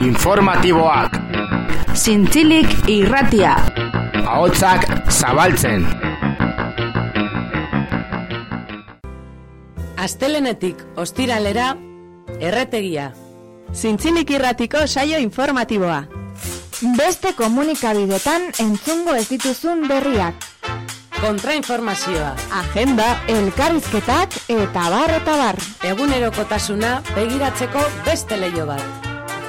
informatiboak. Zintzilik irratia. Ahotsak zabaltzen. Astelenetik ostiralera erretegia. Zintzilik irratiko saio informatiboa. Beste komunikabidetan entzungo ez dituzun berriak. Kontrainformazioa. Agenda, Elkarrizketak eta bar eta bar. Egunerokotasuna begiratzeko beste leio bat.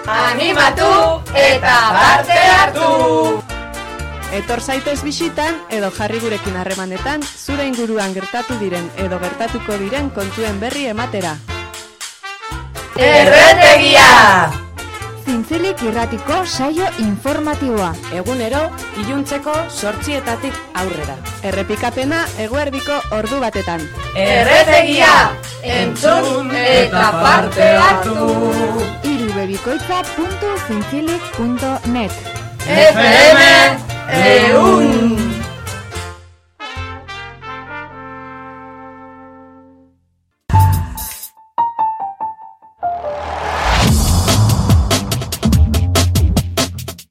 Animatu eta parte hartu! etor zaitez bisitan edo jarri gurekin harremanetan zure inguruan gertatu diren edo gertatuko diren kontuen berri ematera. Erretegia! Zintzilik irratiko saio informatiboa. Egunero, iluntzeko sortzietatik aurrera. Errepikapena eguerdiko ordu batetan. Erretegia! Entzun eta parte hartu! irubebikoitza.zintzilik.net FM Eun!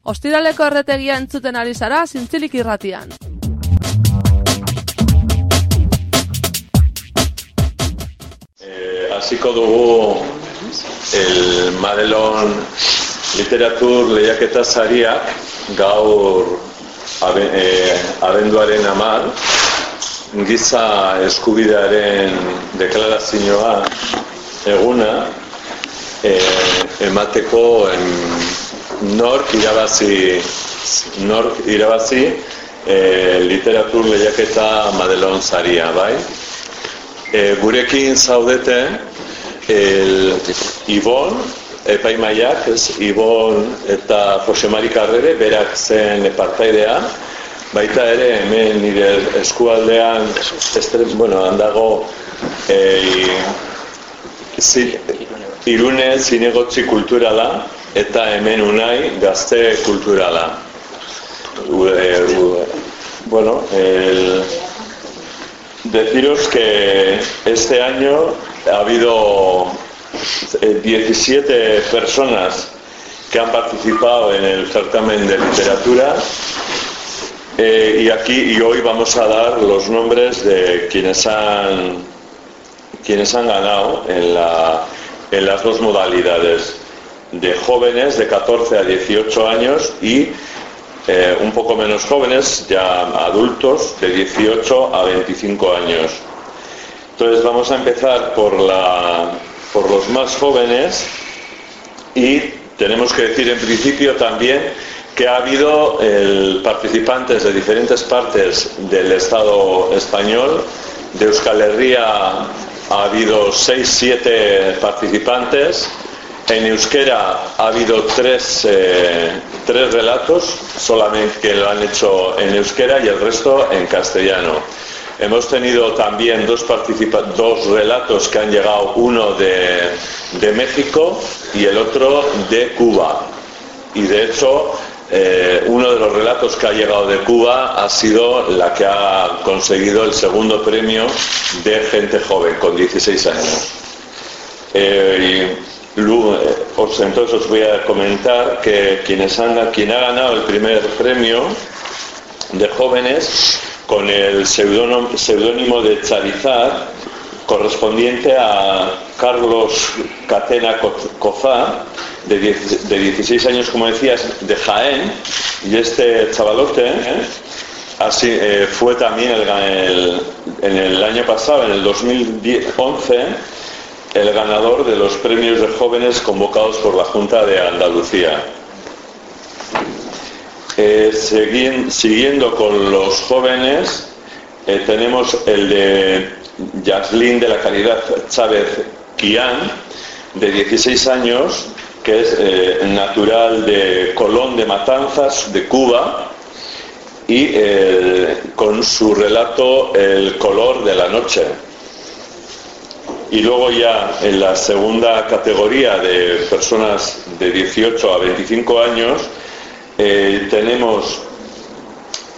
Ostiraleko erretegia entzuten ari zara zintzilik irratian. Eh, hasiko dugu el Madelon Literatur lehiaketa sariak gaur abe, eh, abenduaren amar giza eskubidearen deklarazioa eguna eh, emateko en, nork irabazi nork irabazi eh, literatur lehiaketa Madelon saria, bai? E, gurekin zaudete el Ibon epaimaiak, ez, Ibon eta Jose Mari Carrere, berak zen partaidea, baita ere hemen nire eskualdean, estre, bueno, handago e, zi, irune zinegotzi kulturala eta hemen unai gazte kulturala. U, e, u, bueno, el, Deciros que este año ha habido eh, 17 personas que han participado en el certamen de literatura eh, y aquí y hoy vamos a dar los nombres de quienes han quienes han ganado en las dos modalidades de jóvenes de 14 a 18 años y eh, un poco menos jóvenes, ya adultos, de 18 a 25 años. Entonces vamos a empezar por, la, por los más jóvenes. Y tenemos que decir en principio también que ha habido participantes de diferentes partes del Estado español, de Euskal Herria ha habido 6-7 participantes, en euskera ha habido tres, eh, tres relatos, solamente que lo han hecho en euskera y el resto en castellano. Hemos tenido también dos, relatos que han llegado, uno de, México y el otro de Cuba. Y de hecho, eh, uno de los relatos que ha llegado de Cuba ha sido la que ha conseguido el segundo premio de gente joven, con 16 años. Eh, os, entonces os voy a comentar que quien ha ganado el primer premio de jóvenes con el seudónimo de Charizard, correspondiente a Carlos Catena Cozá, de, 10, de 16 años, como decías, de Jaén, y este chavalote ¿eh? eh, fue también el, en el año pasado, en el 2011, el ganador de los premios de jóvenes convocados por la Junta de Andalucía. Eh, siguiendo, con los jóvenes, eh, tenemos el de Yaslin de la Caridad Chávez Quián, de 16 años, que es eh, natural de Colón de Matanzas, de Cuba, y con su relato El color de la noche. Y luego ya en la segunda categoría de personas de 18 a 25 años eh, tenemos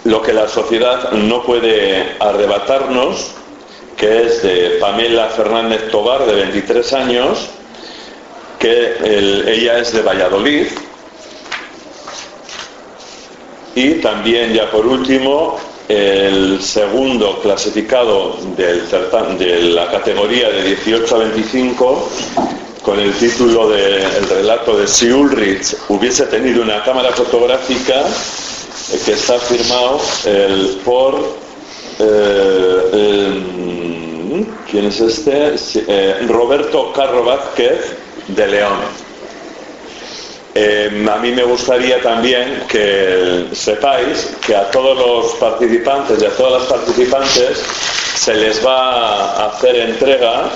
lo que la sociedad no puede arrebatarnos, que es de Pamela Fernández Tobar, de 23 años, que ella es de Valladolid. Y también, ya por último, el segundo clasificado de la categoría de 18 a 25 con el título del relato de si Ulrich hubiese tenido una cámara fotográfica eh, que está firmado el, por eh, ¿quién es este? Eh, Roberto Carro Vázquez de León. a mí me gustaría también que sepáis que a todos los participantes y a todas las participantes se les va a hacer entrega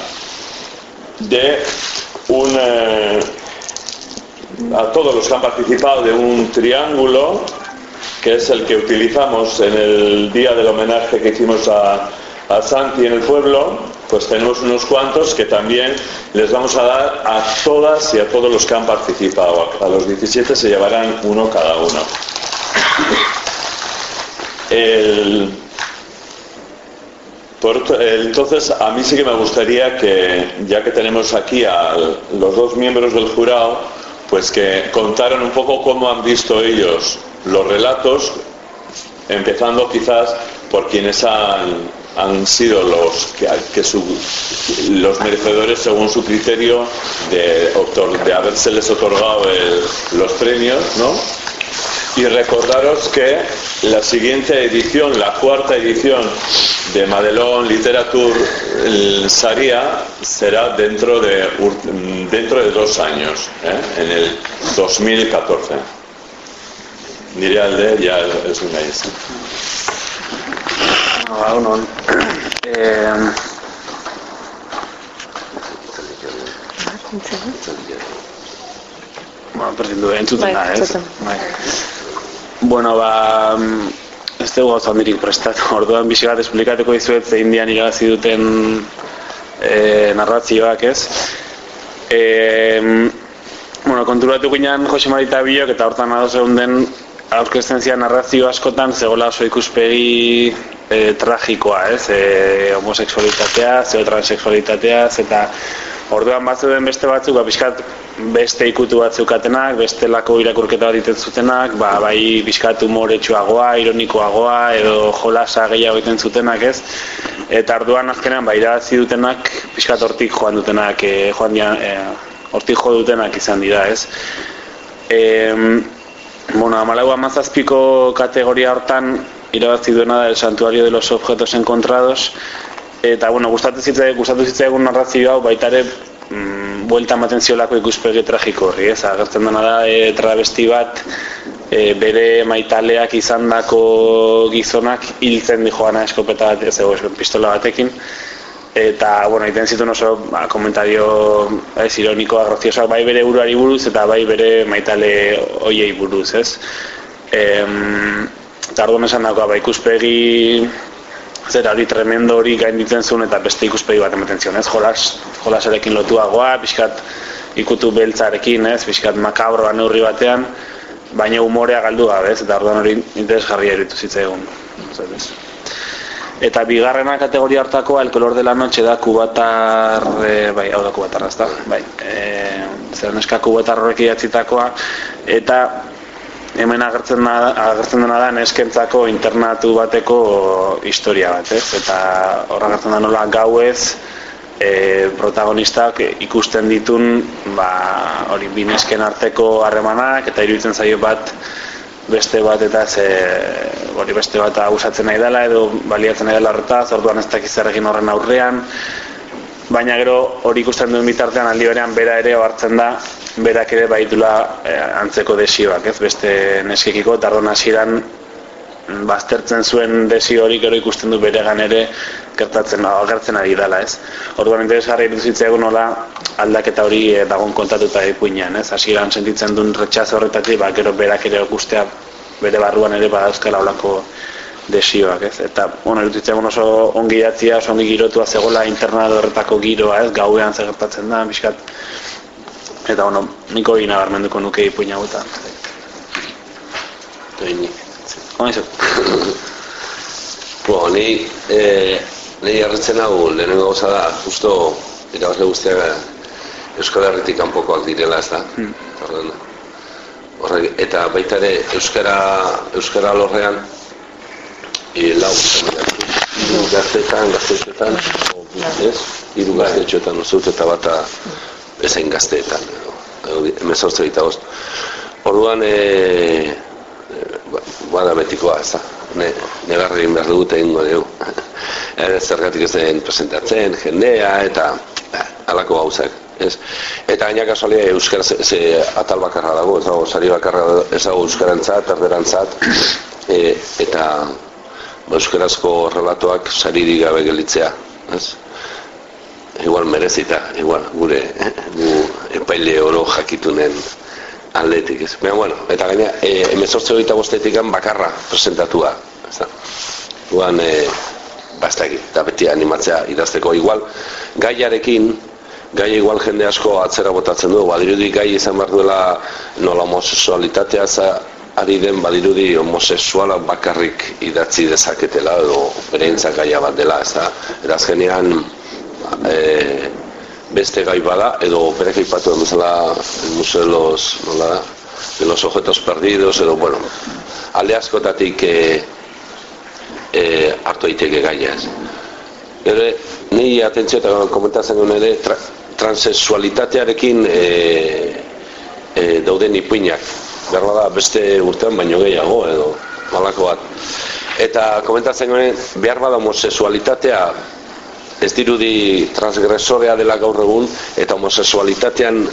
de un, a todos los que han participado de un triángulo, que es el que utilizamos en el día del homenaje que hicimos a, a Santi en el pueblo, pues tenemos unos cuantos que también les vamos a dar a todas y a todos los que han participado. A los 17 se llevarán uno cada uno. Entonces, a mí sí que me gustaría que, ya que tenemos aquí a los dos miembros del jurado, pues que contaran un poco cómo han visto ellos los relatos, empezando quizás por quienes han, sido los que, los merecedores según su criterio de, de habérseles otorgado los premios, ¿no? Y recordaros que la siguiente edición, la cuarta edición de Madelón Literature Saria será dentro de, dentro de dos años, ¿eh? en el 2014. Diría el de ya es una isla. No, eh, bueno, perdiendo entzuten da, ez? Bueno, ba, ez dugu gauza handirik prestatu. Orduan bizi bat esplikatuko dizuet ze indian irabazi duten e, narrazioak, ez? E, bueno, konturatu ginen Jose Marita Biok eta hortan adoz egun den aurkezten zian narrazio askotan zegoela oso ikuspegi e, tragikoa, ez? E, homosexualitatea, zeo transexualitatea, eta orduan bat den beste batzuk, ba, bizkat beste ikutu batzeukatenak, beste lako irakurketa bat egiten zutenak, ba, bai bizkat humoretsuagoa, ironikoagoa, edo jolasa gehiago egiten zutenak, ez? Eta arduan azkenean, ba, irabazi dutenak, bizkat hortik joan dutenak, e, joan dian, e, hortik jo dutenak izan dira, ez? E, bueno, amalau amazazpiko kategoria hortan, irabazi duena da el santuario de los objetos encontrados, eta, bueno, gustatu zitzaigun, gustatu zitzaigun narrazio hau, baitare, mm, buelta ematen ziolako ikuspegi tragiko horri, ez? Agertzen dena da, e, travesti bat, e, bere maitaleak izandako gizonak hiltzen di joana eskopeta bat, ez ego, pistola batekin, eta, bueno, egiten zituen oso ba, komentario ez, ironikoa, graziosak, bai bere buruari buruz, eta bai bere maitale oiei buruz, ez? E, eta arduan esan dagoa, ba, ikuspegi zer hori tremendo hori gainditzen zuen eta beste ikuspegi bat ematen zion, ez? Jolas, jolasarekin lotuagoa, pixkat ikutu beltzarekin, ez? Pixkat makabroa neurri batean, baina umorea galdu gabe, ez? Eta orduan hori interesgarria eritu zitzaigun. Eta bigarrena kategoria hartako, el color de la noche da kubatar, e, bai, hau da kubatar, ez da? Bai, e, zer neska kubatar horrek idatzitakoa, eta hemen agertzen da, agertzen dena da neskentzako internatu bateko historia bat, ez? Eta hor agertzen da nola gauez e, protagonistak ikusten ditun ba, hori binesken arteko harremanak eta iruditzen zaio bat beste bat eta ze, hori beste bat usatzen nahi dela edo baliatzen nahi dela horretaz, orduan ez dakiz egin horren aurrean baina gero hori ikusten duen bitartean aldi berean bera ere hartzen da berak ere baitula eh, antzeko desioak, ez beste neskekiko eta ardon hasieran baztertzen zuen desio hori gero ikusten du beregan ere gertatzen agertzen ari dela, ez. Orduan interesgarri iruditzen nola aldaketa hori e, dagon kontatuta ipuinean, ez. Hasieran sentitzen duen retxaz horretatik, ba gero berak ere gustea bere barruan ere badauzkala holako desioak, ez. Eta bueno, iruditzen oso ongi datzia, oso ongi girotua zegola internado horretako giroa, ez. Gauean zer gertatzen da, bizkat Eta, bueno, niko egin agarmenduko nuke ipuina guta. Egin. Hona? Bo, ni, eh, ni erretzen hau lehenengo gauza da, justo irabazle guztiak Euskal Herritik kanpokoak direla, ez da? Hmm. Horrek, eta baita ere euskara euskara lorrean e, lau gaztetan, gazteetan, ez? Hiru gazteetan uzut eta bata ezain gazteetan, emezortze eta bost. Orduan, e, ba, bada betikoa, ez da, ne, negarri behar dut egin godeu. Ere zergatik ez den presentatzen, jendea eta halako gauzak. Ez? Eta gaina kasualia euskara ze, ze, atal bakarra dago, ez dago, sari bakarra ez dago euskarantzat, erderantzat, e, eta ba, euskarazko relatoak saririk gabe gelitzea. Ez? Igual merezita, igual, gure, gu epaile oro jakitunen aldetik ez. Baina, bueno, eta gaina, e, emezortze hori bostetik bakarra presentatua. Ez da. Guan, e, bastak, eta beti animatzea idazteko. Igual, gaiarekin, gai igual jende asko atzera botatzen du, badirudi gai izan behar duela nola homosexualitatea za, ari den badirudi homosexuala bakarrik idatzi dezaketela edo bere gaia bat dela, ez da. Eta azkenean, e, beste gai bada, edo berek aipatu den bezala de los, nola, de los objetos perdidos, edo, bueno, alde askotatik e, e, hartu daiteke gaia ez. Gero, ni atentzio eta komentatzen guen ere, tra, transexualitatearekin e, e, dauden ipuinak. Berra da, beste urtean baino gehiago, edo, malako bat. Eta komentatzen guen, behar bada homosexualitatea ez dirudi transgresorea dela gaur egun eta homosexualitatean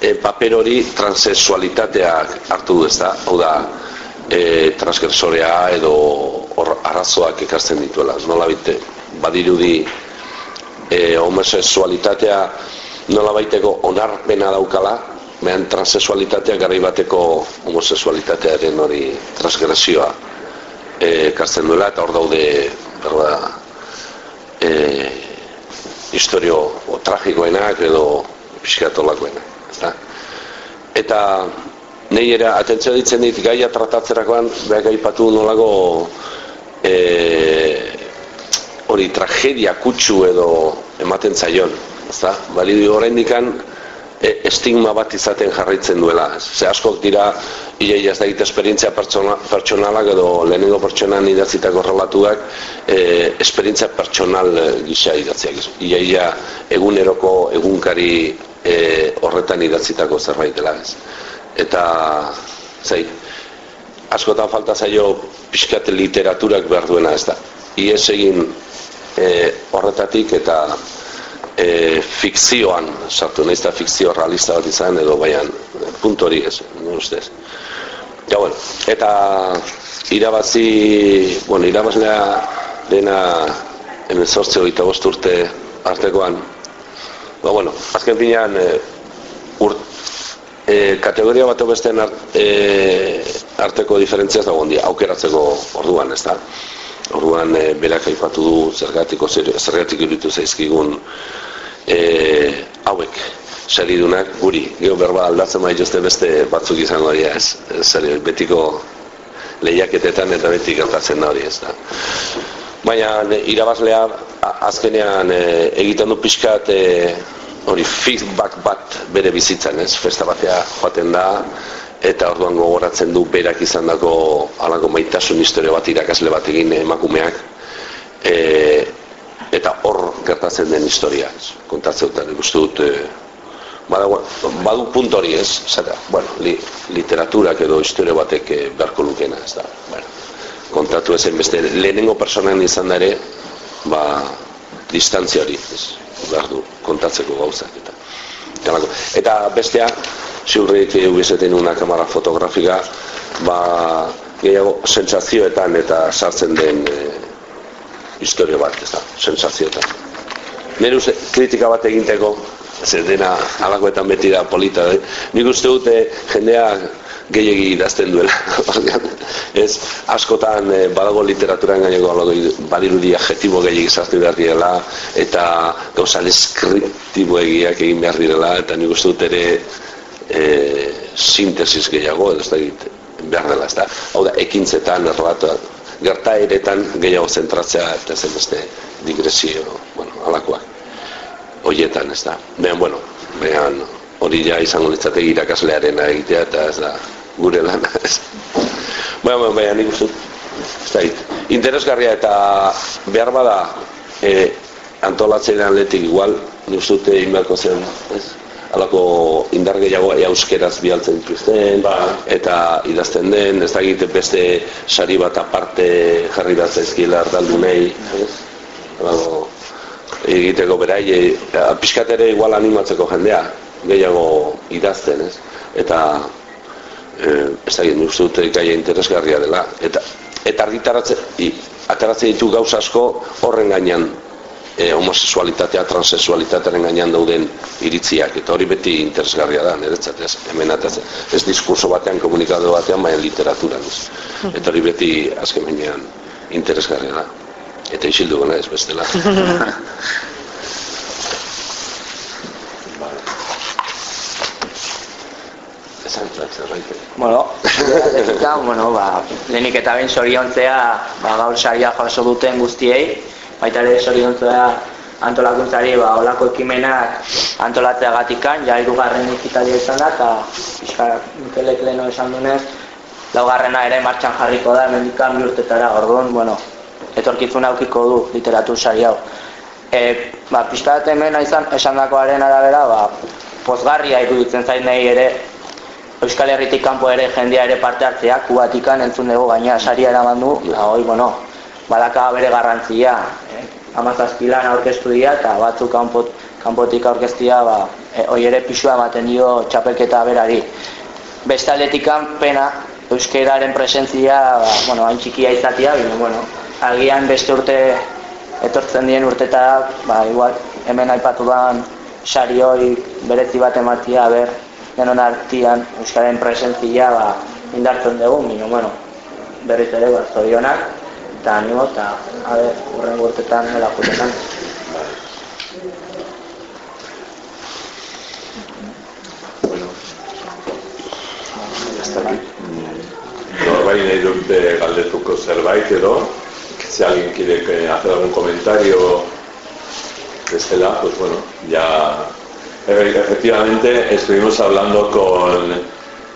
e, paper hori transexualitatea hartu du ez da, hau da e, transgresorea edo or, arrazoak ekartzen dituela, nola bite, badirudi e, homosexualitatea nola baiteko onarpena daukala, mehan transexualitatea garri bateko homosexualitatearen hori transgresioa ekartzen duela eta hor daude berda, e, historio o, tragikoenak edo pixkatolakoenak. Eta, eta nahi ere atentzio ditzen dit gaia tratatzerakoan behar gaipatu nolago e, hori tragedia kutsu edo ematen zaion. Ezta? Bali du dikan e, estigma bat izaten jarraitzen duela. Ze askok dira iaia ez daite esperientzia pertsona, pertsonalak edo lehenengo pertsonan idatzitako relatuak e, esperientzia pertsonal e, gisa idatziak. Iaia eguneroko egunkari e, horretan idatzitako zerbait dela ez. Eta, zei, askotan falta zaio pixkat literaturak behar duena ez da. Iez egin e, horretatik eta e, fikzioan sartu nahiz da fikzio realista bat izan edo baian puntu hori ez, ustez. Ja, bueno, eta irabazi, bueno, irabazlea dena hemen sortze hori eta urte artekoan, ba, bueno, azken finean e, urt, e, kategoria bat bestean art, e, arteko diferentziaz dago ondia, aukeratzeko orduan, ez da? Orduan e, berak aipatu du zergatiko zergatik iruditu zaizkigun e, hauek saridunak guri, gero berba aldatzen bai jozte beste batzuk izango dira ez, sari, betiko lehiaketetan eta beti gertatzen da hori ez da. Baina irabazlea azkenean e, egiten du pixkat e, hori feedback bat bere bizitzan ez, festa batea joaten da eta orduan gogoratzen du berak izan dago alako maitasun historio bat irakasle bat egin emakumeak. E, gertatzen den historia. Kontatzen dut, uste dut e, badu, badu puntu hori ez? Zara, bueno, li, literaturak edo historia batek e, beharko lukena ez da? Bueno, kontatu ezen beste lehenengo personan izan ere ba, distantzia hori ez, behar du, kontatzeko gauzak eta, eta, eta bestea ziurrik egizeten una kamara fotografika ba, gehiago sentsazioetan eta sartzen den e, historia bat, ez da, sensazioetan. Nire uste, kritika bat eginteko, ez dena alakoetan beti da polita, eh? nik uste dute jendea gehiagi idazten duela. ez, askotan eh, badago literaturan gaineko badirudi adjetibo gehiagi sartu behar direla, eta gauza deskriptibo egiak egin behar direla, eta nik uste dut ere eh, sintesis gehiago, ez da behar dela, ez da. Hau da, ekintzetan, erratu, gertaeretan gehiago zentratzea eta zen beste digresio, bueno, alakoak. Hoietan, ez da. Behan, bueno, behan hori ja izango litzategi irakaslearen egitea eta ez da gure lana, ez. Baina, baina, baina, nik uste, ez da, interesgarria eta behar bada e, antolatzen atletik igual, nik uste inberko zen, ez? Alako indar gehiago euskeraz bialtzen dituzten, ba. eta idazten den, ez da egite beste sari bat aparte jarri bat zaizkila ardaldunei, ez? Alako, egiteko berai, e, pixkatere igual animatzeko jendea, gehiago idazten, ez? Eta eh ez da uste dute gaia interesgarria dela eta eta argitaratze ateratzen ditu gauza asko horren gainean e, homosexualitatea, transexualitatearen gainean dauden iritziak. Eta hori beti interesgarria da niretzat ez? Hemen ataz, ez diskurso batean komunikado batean baina literaturan ez eta hori beti azken gainean interesgarria da. Eta isildu gana ez bestela. Bueno, bueno, ba, lehenik eta behin soriontzea ba, gaur saria jaso duten guztiei, baita ere soriontzea antolakuntzari ba, olako ekimenak antolatzea gatikan, ja irugarren ikitalia izan da, eta pixka Mikelek leheno esan dunez, laugarrena ere martxan jarriko da, mendikan bihurtetara, orduan, bueno, etorkizuna aukiko du literatur sari hau. E, ba, pixka hemen izan, esan dakoaren arabera, ba, pozgarria iruditzen zain nahi ere Euskal Herritik kanpo ere jendea ere parte hartzea, kubatikan entzun dugu gaina saria eraman du, eta hoi, bueno, badaka bere garrantzia? Amazazpilan aurkeztu dira, eta batzuk kanpot, kanpotik aurkeztia, ba, e, ere pixua ematen dio txapelketa berari. Beste pena, euskeraren presentzia, ba, bueno, hain txikia izatea, bine, bueno, agian beste urte etortzen dien urteta, ba, igual, hemen aipatu dan sari hori berezi bat ematia, ber, denon artian Euskaren presentzia ba, indartzen dugu, minu, bueno, berriz ere, ba, zorionak, eta animo, eta, a ber, urren gurtetan, nola jutetan. Bueno, Norbait nahi dute galdetuko zerbait edo, si alguien quiere hacer algún comentario, bestela, pues bueno, ya. Efectivamente, estuvimos hablando con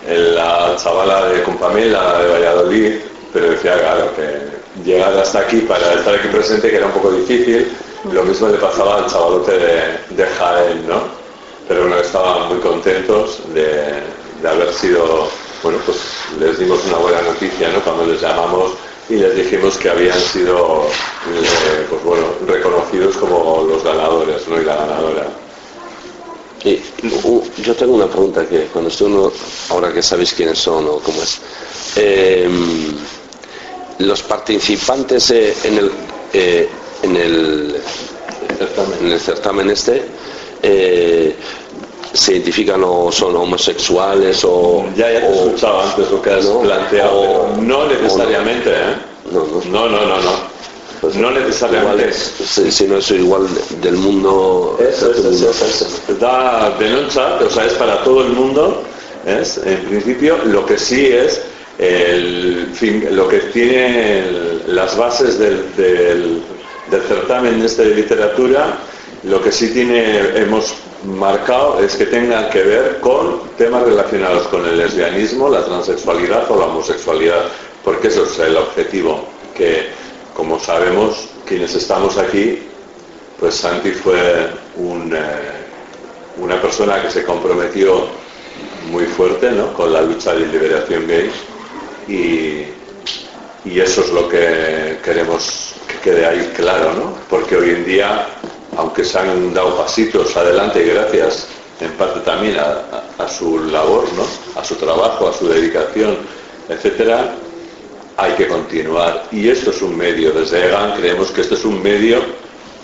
la chavala de Compamela de Valladolid, pero decía, claro, que llegar hasta aquí para estar aquí presente que era un poco difícil. Lo mismo le pasaba al chavalote de, Jaén, ¿no? Pero bueno, estaban muy contentos de, haber sido, bueno, pues les dimos una buena noticia, ¿no? Cuando les llamamos y les dijimos que habían sido, eh, pues bueno, reconocidos como los ganadores, ¿no? Y la ganadora. Y, yo tengo una pregunta que cuando estoy ahora que sabéis quiénes son o cómo es, eh, los participantes eh, en, el, eh, en, el, en el certamen este eh, se identifican o son homosexuales o... Ya, ya te he escuchado antes lo que has ¿no? planteado, o, no necesariamente, ¿eh? No, no, no, no. no. Pues no necesariamente. si, no es igual del mundo. Eso, es, Da de noche, o sea, es para todo el mundo. ¿es? En principio, lo que sí es lo que tiene las bases del, certamen este de literatura, lo que sí tiene, hemos marcado es que tengan que ver con temas relacionados con el lesbianismo, la transexualidad o la homosexualidad, porque eso es el objetivo, que como sabemos, quienes estamos aquí, pues Santi fue eh, una persona que se comprometió muy fuerte con la lucha de liberación gay y, eso es lo que queremos que quede ahí claro, ¿no? porque hoy en día, aunque se han dado pasitos adelante gracias en parte también a, su labor, ¿no? a su trabajo, a su dedicación, etcétera, hay que continuar. Y esto es un medio, desde EGAN creemos que esto es un medio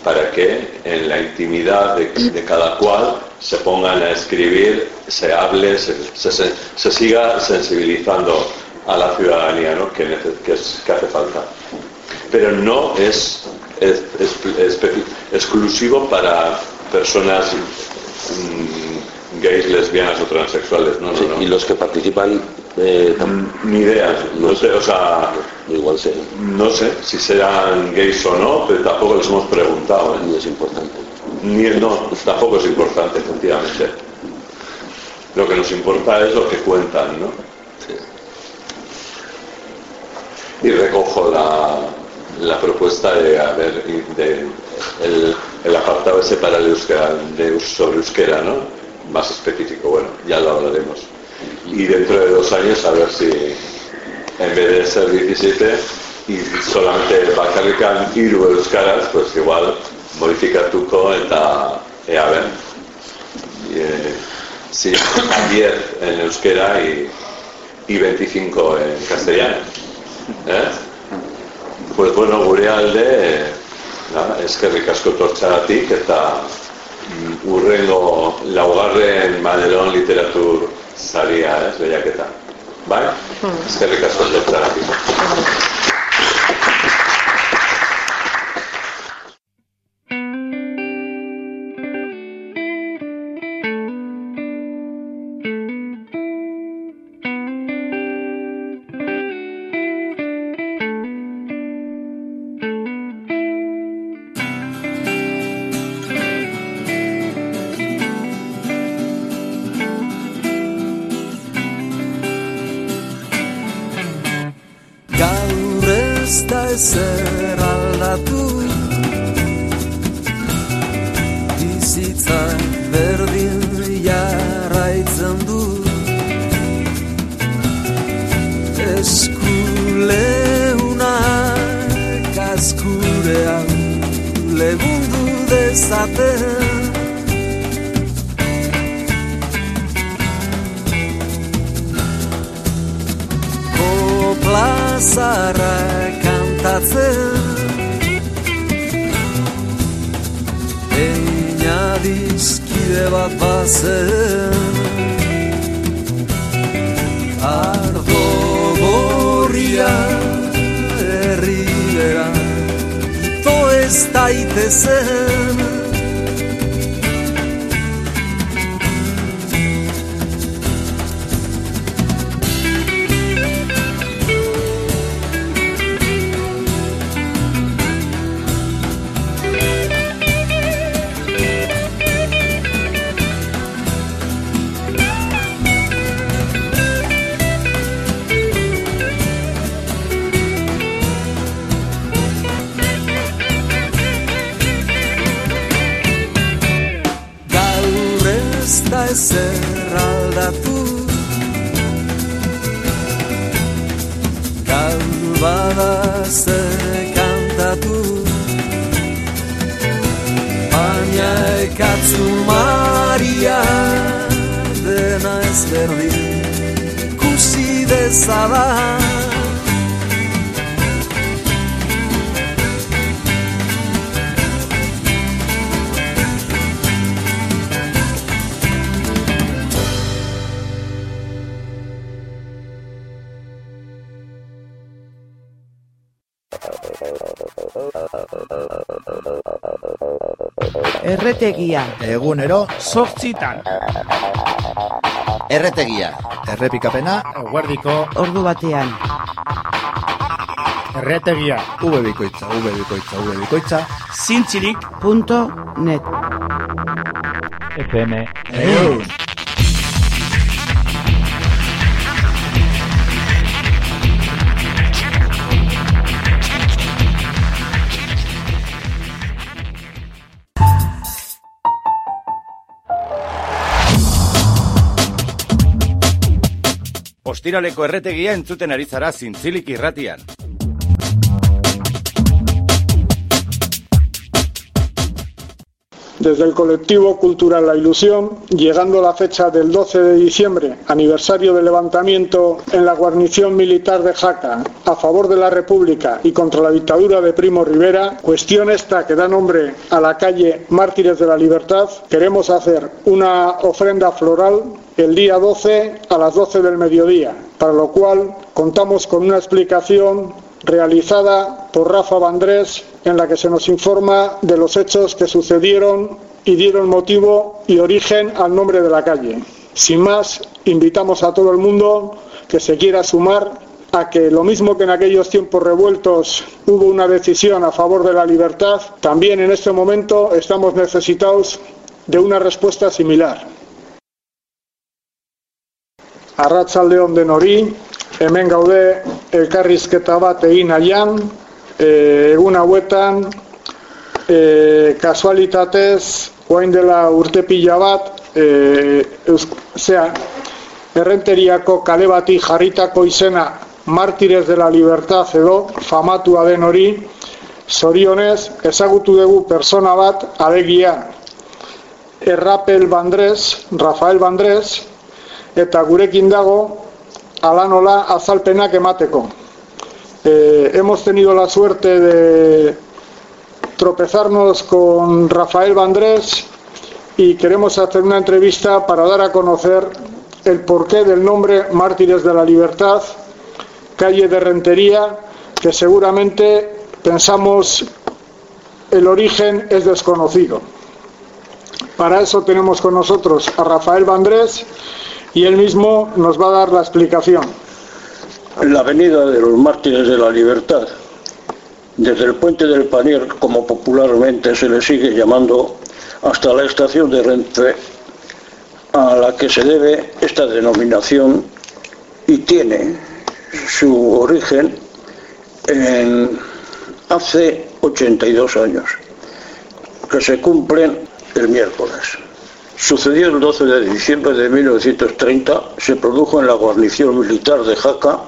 para que en la intimidad de, cada cual se pongan a escribir, se hable, se, siga sensibilizando a la ciudadanía ¿no? que, que, hace falta. Pero no es, exclusivo para personas mm, gays, lesbianas o transexuales. No, no, Y los que participan eh, ni idea, no sé, o sea, igual sé. No sé si serán gays o no, pero tampoco les hemos preguntado. ¿eh? Ni es importante. Ni, no, tampoco es importante, efectivamente. Lo que nos importa es lo que cuentan, ¿no? Y recojo la, la propuesta de haber de el, el apartado ese para el euskera, de, sobre euskera, ¿no? Más específico, bueno, ya lo hablaremos. Y dentro de dos años a ver si en vez de ser 17 y solamente bakarrikan hiru euskaraz, pues igual modifikatuko eta ea ben. Eh, sí, 10 en euskera y, y 25 en castellano. ¿Eh? Pues bueno, gure alde, eh, na, eskerrik asko tortxagatik eta mm, urrengo laugarren Madelon literatur zaria, ez, lehiaketa. Bai? Eskerrik asko tortxagatik. Gaur bada zer kantatu. Baina ekatzu Maria dena ez berdin Kusi dezadan Erretegia. Egunero Zortzitan. erretegia. Errepikapena Guardiko. Ordu batean. erretegia. V bikoitza, V bikoitza, V bikoitza. Zintzilik. Punto net. FM. Egun. Ostiraleko erretegia entzuten ari zara zintzilik irratian. Desde el colectivo cultural La Ilusión, llegando la fecha del 12 de diciembre, aniversario del levantamiento en la guarnición militar de Jaca a favor de la República y contra la dictadura de Primo Rivera, cuestión esta que da nombre a la calle Mártires de la Libertad, queremos hacer una ofrenda floral el día 12 a las 12 del mediodía, para lo cual contamos con una explicación realizada por Rafa Vandrés en la que se nos informa de los hechos que sucedieron y dieron motivo y origen al nombre de la calle. Sin más, invitamos a todo el mundo que se quiera sumar a que lo mismo que en aquellos tiempos revueltos hubo una decisión a favor de la libertad, también en este momento estamos necesitados de una respuesta similar. Arratsaldeon denori, hemen gaude elkarrizketa bat egin nahian, e, egun hauetan, e, kasualitatez, oain dela urte pila bat, e, zea, errenteriako kale bati jarritako izena Martires de la Libertad edo famatua den hori, zorionez, ezagutu dugu persona bat alegia. Errapel Bandrez, Rafael Bandrez, eta gurekin dago alanola azalpenak emateko. Eh, hemos tenido la suerte de tropezarnos con Rafael Bandrés y queremos hacer una entrevista para dar a conocer el porqué del nombre Mártires de la Libertad, calle de Rentería, que seguramente pensamos el origen es desconocido. Para eso tenemos con nosotros a Rafael Bandrés y él mismo nos va a dar la explicación. La avenida de los Mártires de la Libertad, desde el puente del Panier, como popularmente se le sigue llamando, hasta la estación de Renfe, a la que se debe esta denominación y tiene su origen en hace 82 años, que se cumplen el miércoles. Sucedió el 12 de diciembre de 1930, se produjo en la guarnición militar de Jaca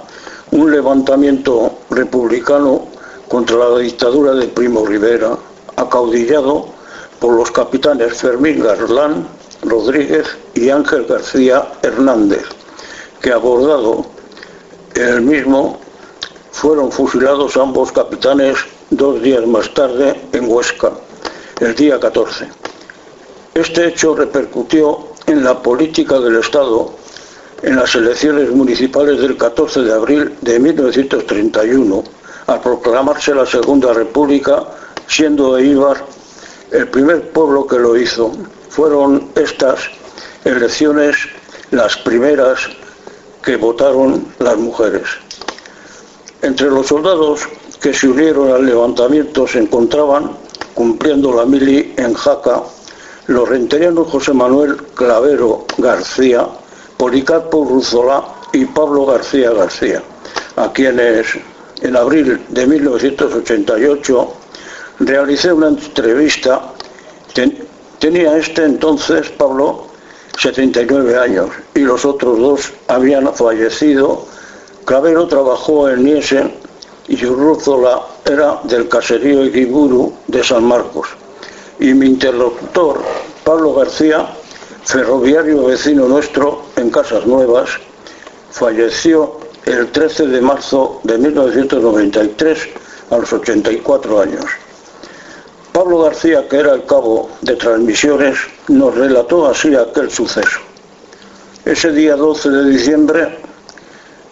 un levantamiento republicano contra la dictadura de Primo Rivera, acaudillado por los capitanes Fermín Garlán Rodríguez y Ángel García Hernández, que abordado el mismo fueron fusilados ambos capitanes dos días más tarde en Huesca, el día 14. Este hecho repercutió en la política del Estado en las elecciones municipales del 14 de abril de 1931, al proclamarse la Segunda República, siendo Eibar el primer pueblo que lo hizo. Fueron estas elecciones las primeras que votaron las mujeres. Entre los soldados que se unieron al levantamiento se encontraban, cumpliendo la mili en Jaca, los renterianos José Manuel Clavero García, Policarpo Ruzola y Pablo García García, a quienes en abril de 1988 realicé una entrevista. tenía este entonces, Pablo, 79 años y los otros dos habían fallecido. Clavero trabajó en Niesen y Urruzola era del caserío Eguiburu de San Marcos. Y mi interlocutor, Pablo García, ferroviario vecino nuestro en Casas Nuevas, falleció el 13 de marzo de 1993 a los 84 años. Pablo García, que era el cabo de transmisiones, nos relató así aquel suceso. Ese día 12 de diciembre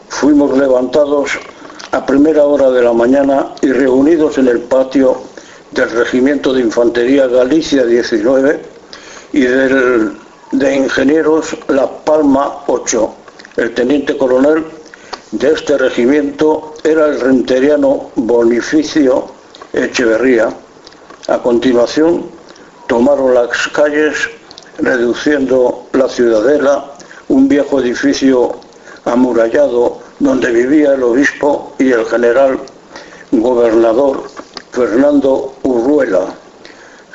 fuimos levantados a primera hora de la mañana y reunidos en el patio del Regimiento de Infantería Galicia 19 y del, de Ingenieros La Palma 8. El teniente coronel de este regimiento era el renteriano Bonificio Echeverría. A continuación tomaron las calles reduciendo la ciudadela, un viejo edificio amurallado donde vivía el obispo y el general gobernador Fernando Urruela,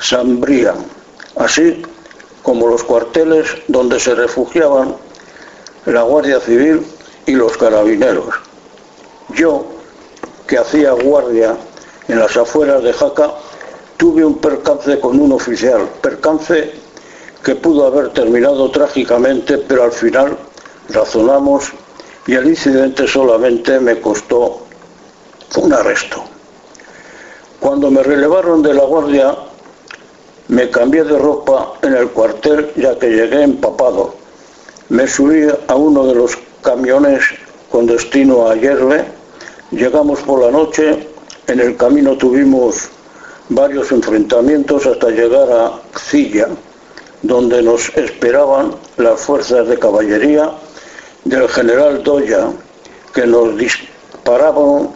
Sambría, así como los cuarteles donde se refugiaban la Guardia Civil y los carabineros. Yo, que hacía guardia en las afueras de Jaca, tuve un percance con un oficial, percance que pudo haber terminado trágicamente, pero al final razonamos y el incidente solamente me costó un arresto. Cuando me relevaron de la guardia, me cambié de ropa en el cuartel ya que llegué empapado. Me subí a uno de los camiones con destino a Yerle. Llegamos por la noche, en el camino tuvimos varios enfrentamientos hasta llegar a Cilla, donde nos esperaban las fuerzas de caballería del general Doya, que nos disparaban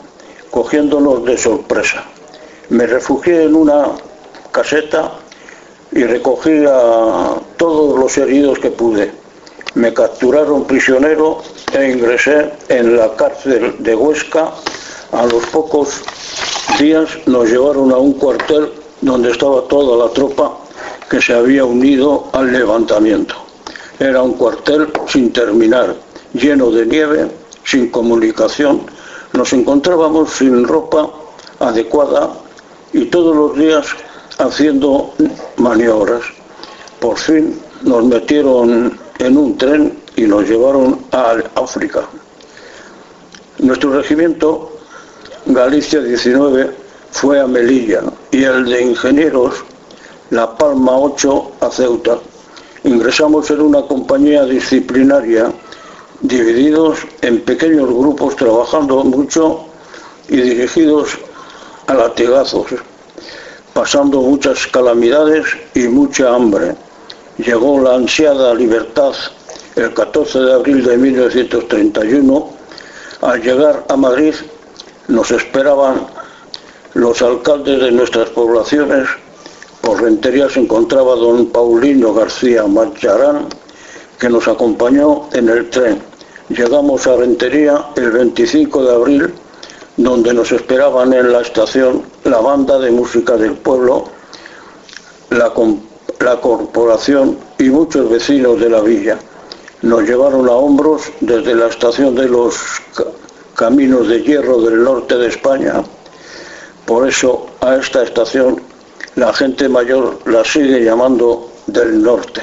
cogiéndonos de sorpresa. Me refugié en una caseta y recogí a todos los heridos que pude. Me capturaron prisionero e ingresé en la cárcel de Huesca. A los pocos días nos llevaron a un cuartel donde estaba toda la tropa que se había unido al levantamiento. Era un cuartel sin terminar, lleno de nieve, sin comunicación. Nos encontrábamos sin ropa adecuada y todos los días haciendo maniobras. Por fin nos metieron en un tren y nos llevaron a África. Nuestro regimiento, Galicia 19, fue a Melilla y el de ingenieros, La Palma 8, a Ceuta. Ingresamos en una compañía disciplinaria divididos en pequeños grupos trabajando mucho y dirigidos a latigazos, pasando muchas calamidades y mucha hambre. Llegó la ansiada libertad el 14 de abril de 1931. Al llegar a Madrid nos esperaban los alcaldes de nuestras poblaciones. Por Rentería se encontraba don Paulino García Macharán, que nos acompañó en el tren. Llegamos a Rentería el 25 de abril, donde nos esperaban en la estación la banda de música del pueblo, la, corporación y muchos vecinos de la villa. Nos llevaron a hombros desde la estación de los caminos de hierro del norte de España. Por eso a esta estación la gente mayor la sigue llamando del norte.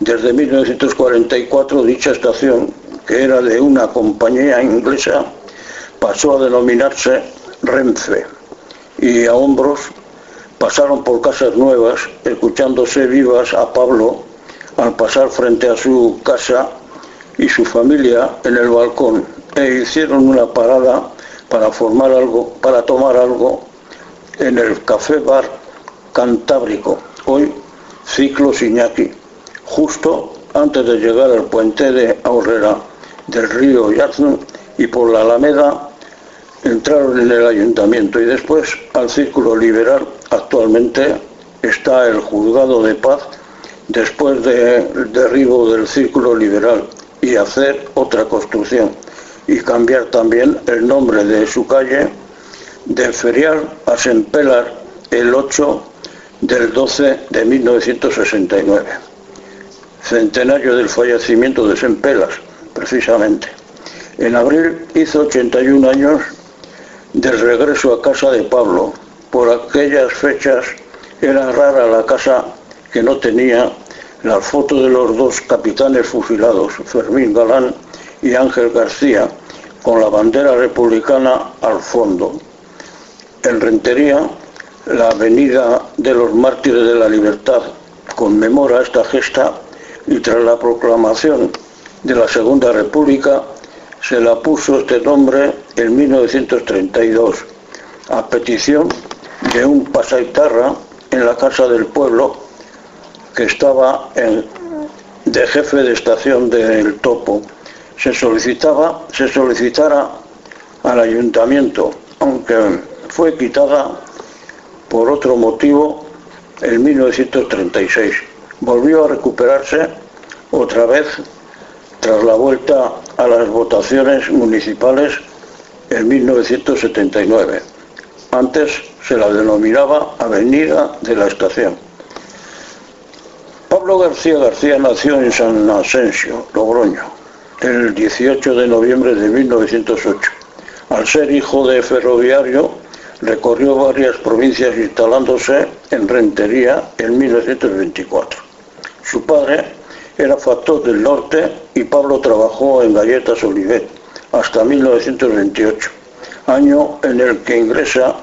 Desde 1944 dicha estación, que era de una compañía inglesa, pasó a denominarse Renfe y a hombros pasaron por casas nuevas, escuchándose vivas a Pablo al pasar frente a su casa y su familia en el balcón e hicieron una parada para formar algo, para tomar algo en el café bar Cantábrico, hoy Ciclo Iñaki, justo antes de llegar al puente de Aurrera del río Yarzun y por la Alameda entraron en el ayuntamiento y después al Círculo Liberal. Actualmente está el juzgado de paz después del derribo del Círculo Liberal y hacer otra construcción y cambiar también el nombre de su calle de Ferial a Sempelar el 8 del 12 de 1969, centenario del fallecimiento de Sempelas, precisamente. En abril hizo 81 años del regreso a casa de Pablo. Por aquellas fechas era rara la casa que no tenía las fotos de los dos capitanes fusilados, Fermín Galán y Ángel García, con la bandera republicana al fondo. En Rentería, la Avenida de los Mártires de la Libertad conmemora esta gesta y tras la proclamación de la Segunda República se la puso este nombre en 1932 a petición de un pasaitarra en la Casa del Pueblo que estaba en, de jefe de estación del Topo. Se solicitaba, se solicitara al ayuntamiento, aunque fue quitada por otro motivo en 1936. Volvió a recuperarse otra vez tras la vuelta a las votaciones municipales en 1979. Antes se la denominaba Avenida de la Estación. Pablo García García nació en San Asensio, Logroño, el 18 de noviembre de 1908. Al ser hijo de ferroviario, recorrió varias provincias instalándose en Rentería en 1924. Su padre era factor del norte y Pablo trabajó en Galletas Olivet hasta 1928, año en el que ingresa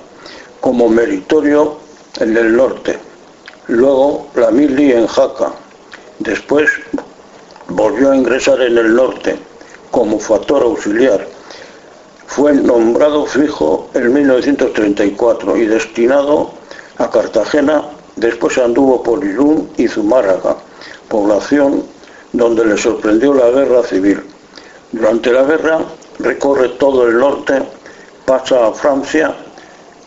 como meritorio en el norte. Luego la mili en Jaca. Después volvió a ingresar en el norte como factor auxiliar. Fue nombrado fijo en 1934 y destinado a Cartagena. Después anduvo por Irún y Zumárraga población donde le sorprendió la guerra civil. Durante la guerra recorre todo el norte, pasa a Francia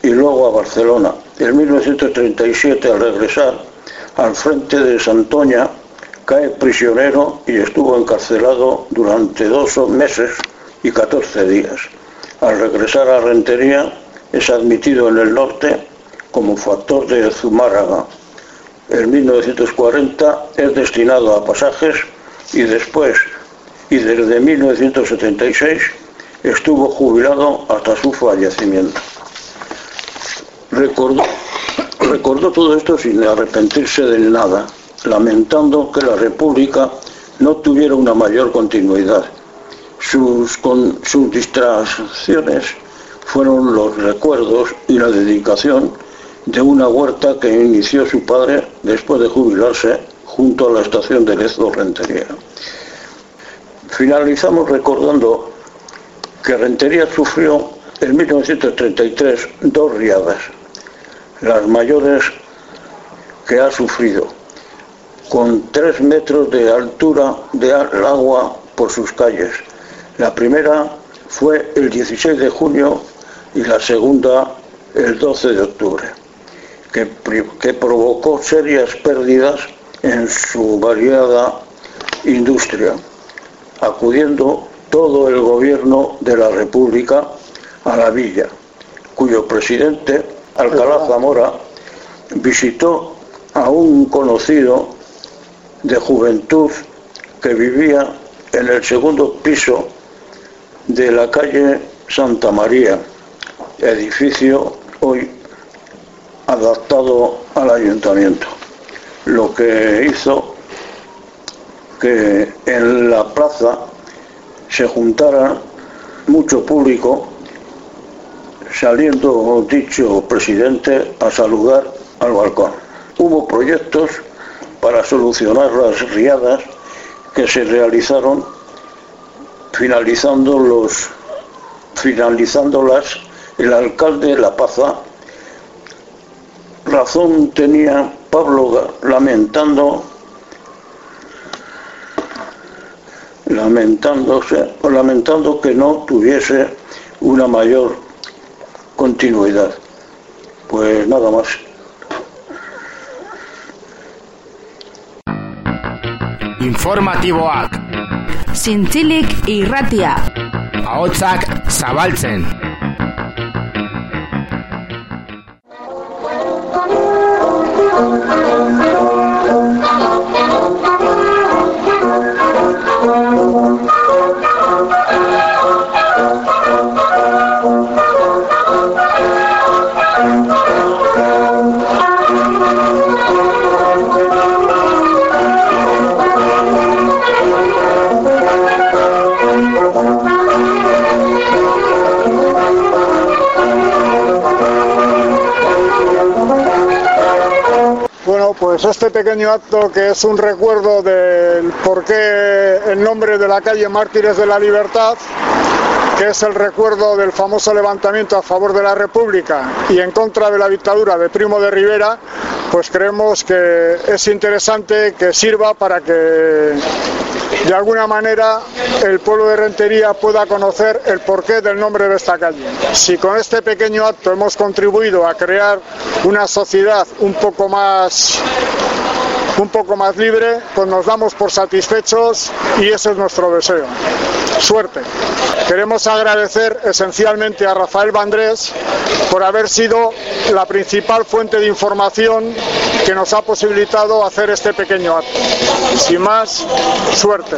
y luego a Barcelona. En 1937, al regresar al frente de Santoña, cae prisionero y estuvo encarcelado durante dos meses y 14 días. Al regresar a Rentería es admitido en el norte como factor de Zumárraga. En 1940 es destinado a pasajes y después, y desde 1976, estuvo jubilado hasta su fallecimiento. Recordó, recordó todo esto sin arrepentirse de nada, lamentando que la República no tuviera una mayor continuidad. Sus, distracciones fueron los recuerdos y la dedicación de una huerta que inició su padre después de jubilarse junto a la estación de Lezo Rentería. Finalizamos recordando que Rentería sufrió en 1933 dos riadas, las mayores que ha sufrido, con tres metros de altura de agua por sus calles. La primera fue el 16 de junio y la segunda el 12 de octubre, que, que provocó serias pérdidas en su variada industria, acudiendo todo el gobierno de la República a la villa, cuyo presidente, Alcalá. Zamora, visitó a un conocido de juventud que vivía en el segundo piso de la calle Santa María, edificio hoy adaptado al ayuntamiento, lo que hizo que en la plaza se juntara mucho público saliendo dicho presidente a saludar al balcón. Hubo proyectos para solucionar las riadas que se realizaron finalizando los finalizándolas el alcalde La Paza razón tenía Pablo lamentando lamentándose o lamentando que no tuviese una mayor continuidad. Pues nada más. Informatiboak. Zintzilik irratia. Ahotsak zabaltzen. Pues este pequeño acto que es un recuerdo del por qué el nombre de la calle Mártires de la Libertad, que es el recuerdo del famoso levantamiento a favor de la República y en contra de la dictadura de Primo de Rivera, pues creemos que es interesante que sirva para que de alguna manera el pueblo de Rentería pueda conocer el porqué del nombre de esta calle. Si con este pequeño acto hemos contribuido a crear una sociedad un poco más un poco más libre, pues nos damos por satisfechos y ese es nuestro deseo. Suerte. Queremos agradecer esencialmente a Rafael Vandrés por haber sido la principal fuente de información que nos ha posibilitado hacer este pequeño acto. Sin más, suerte.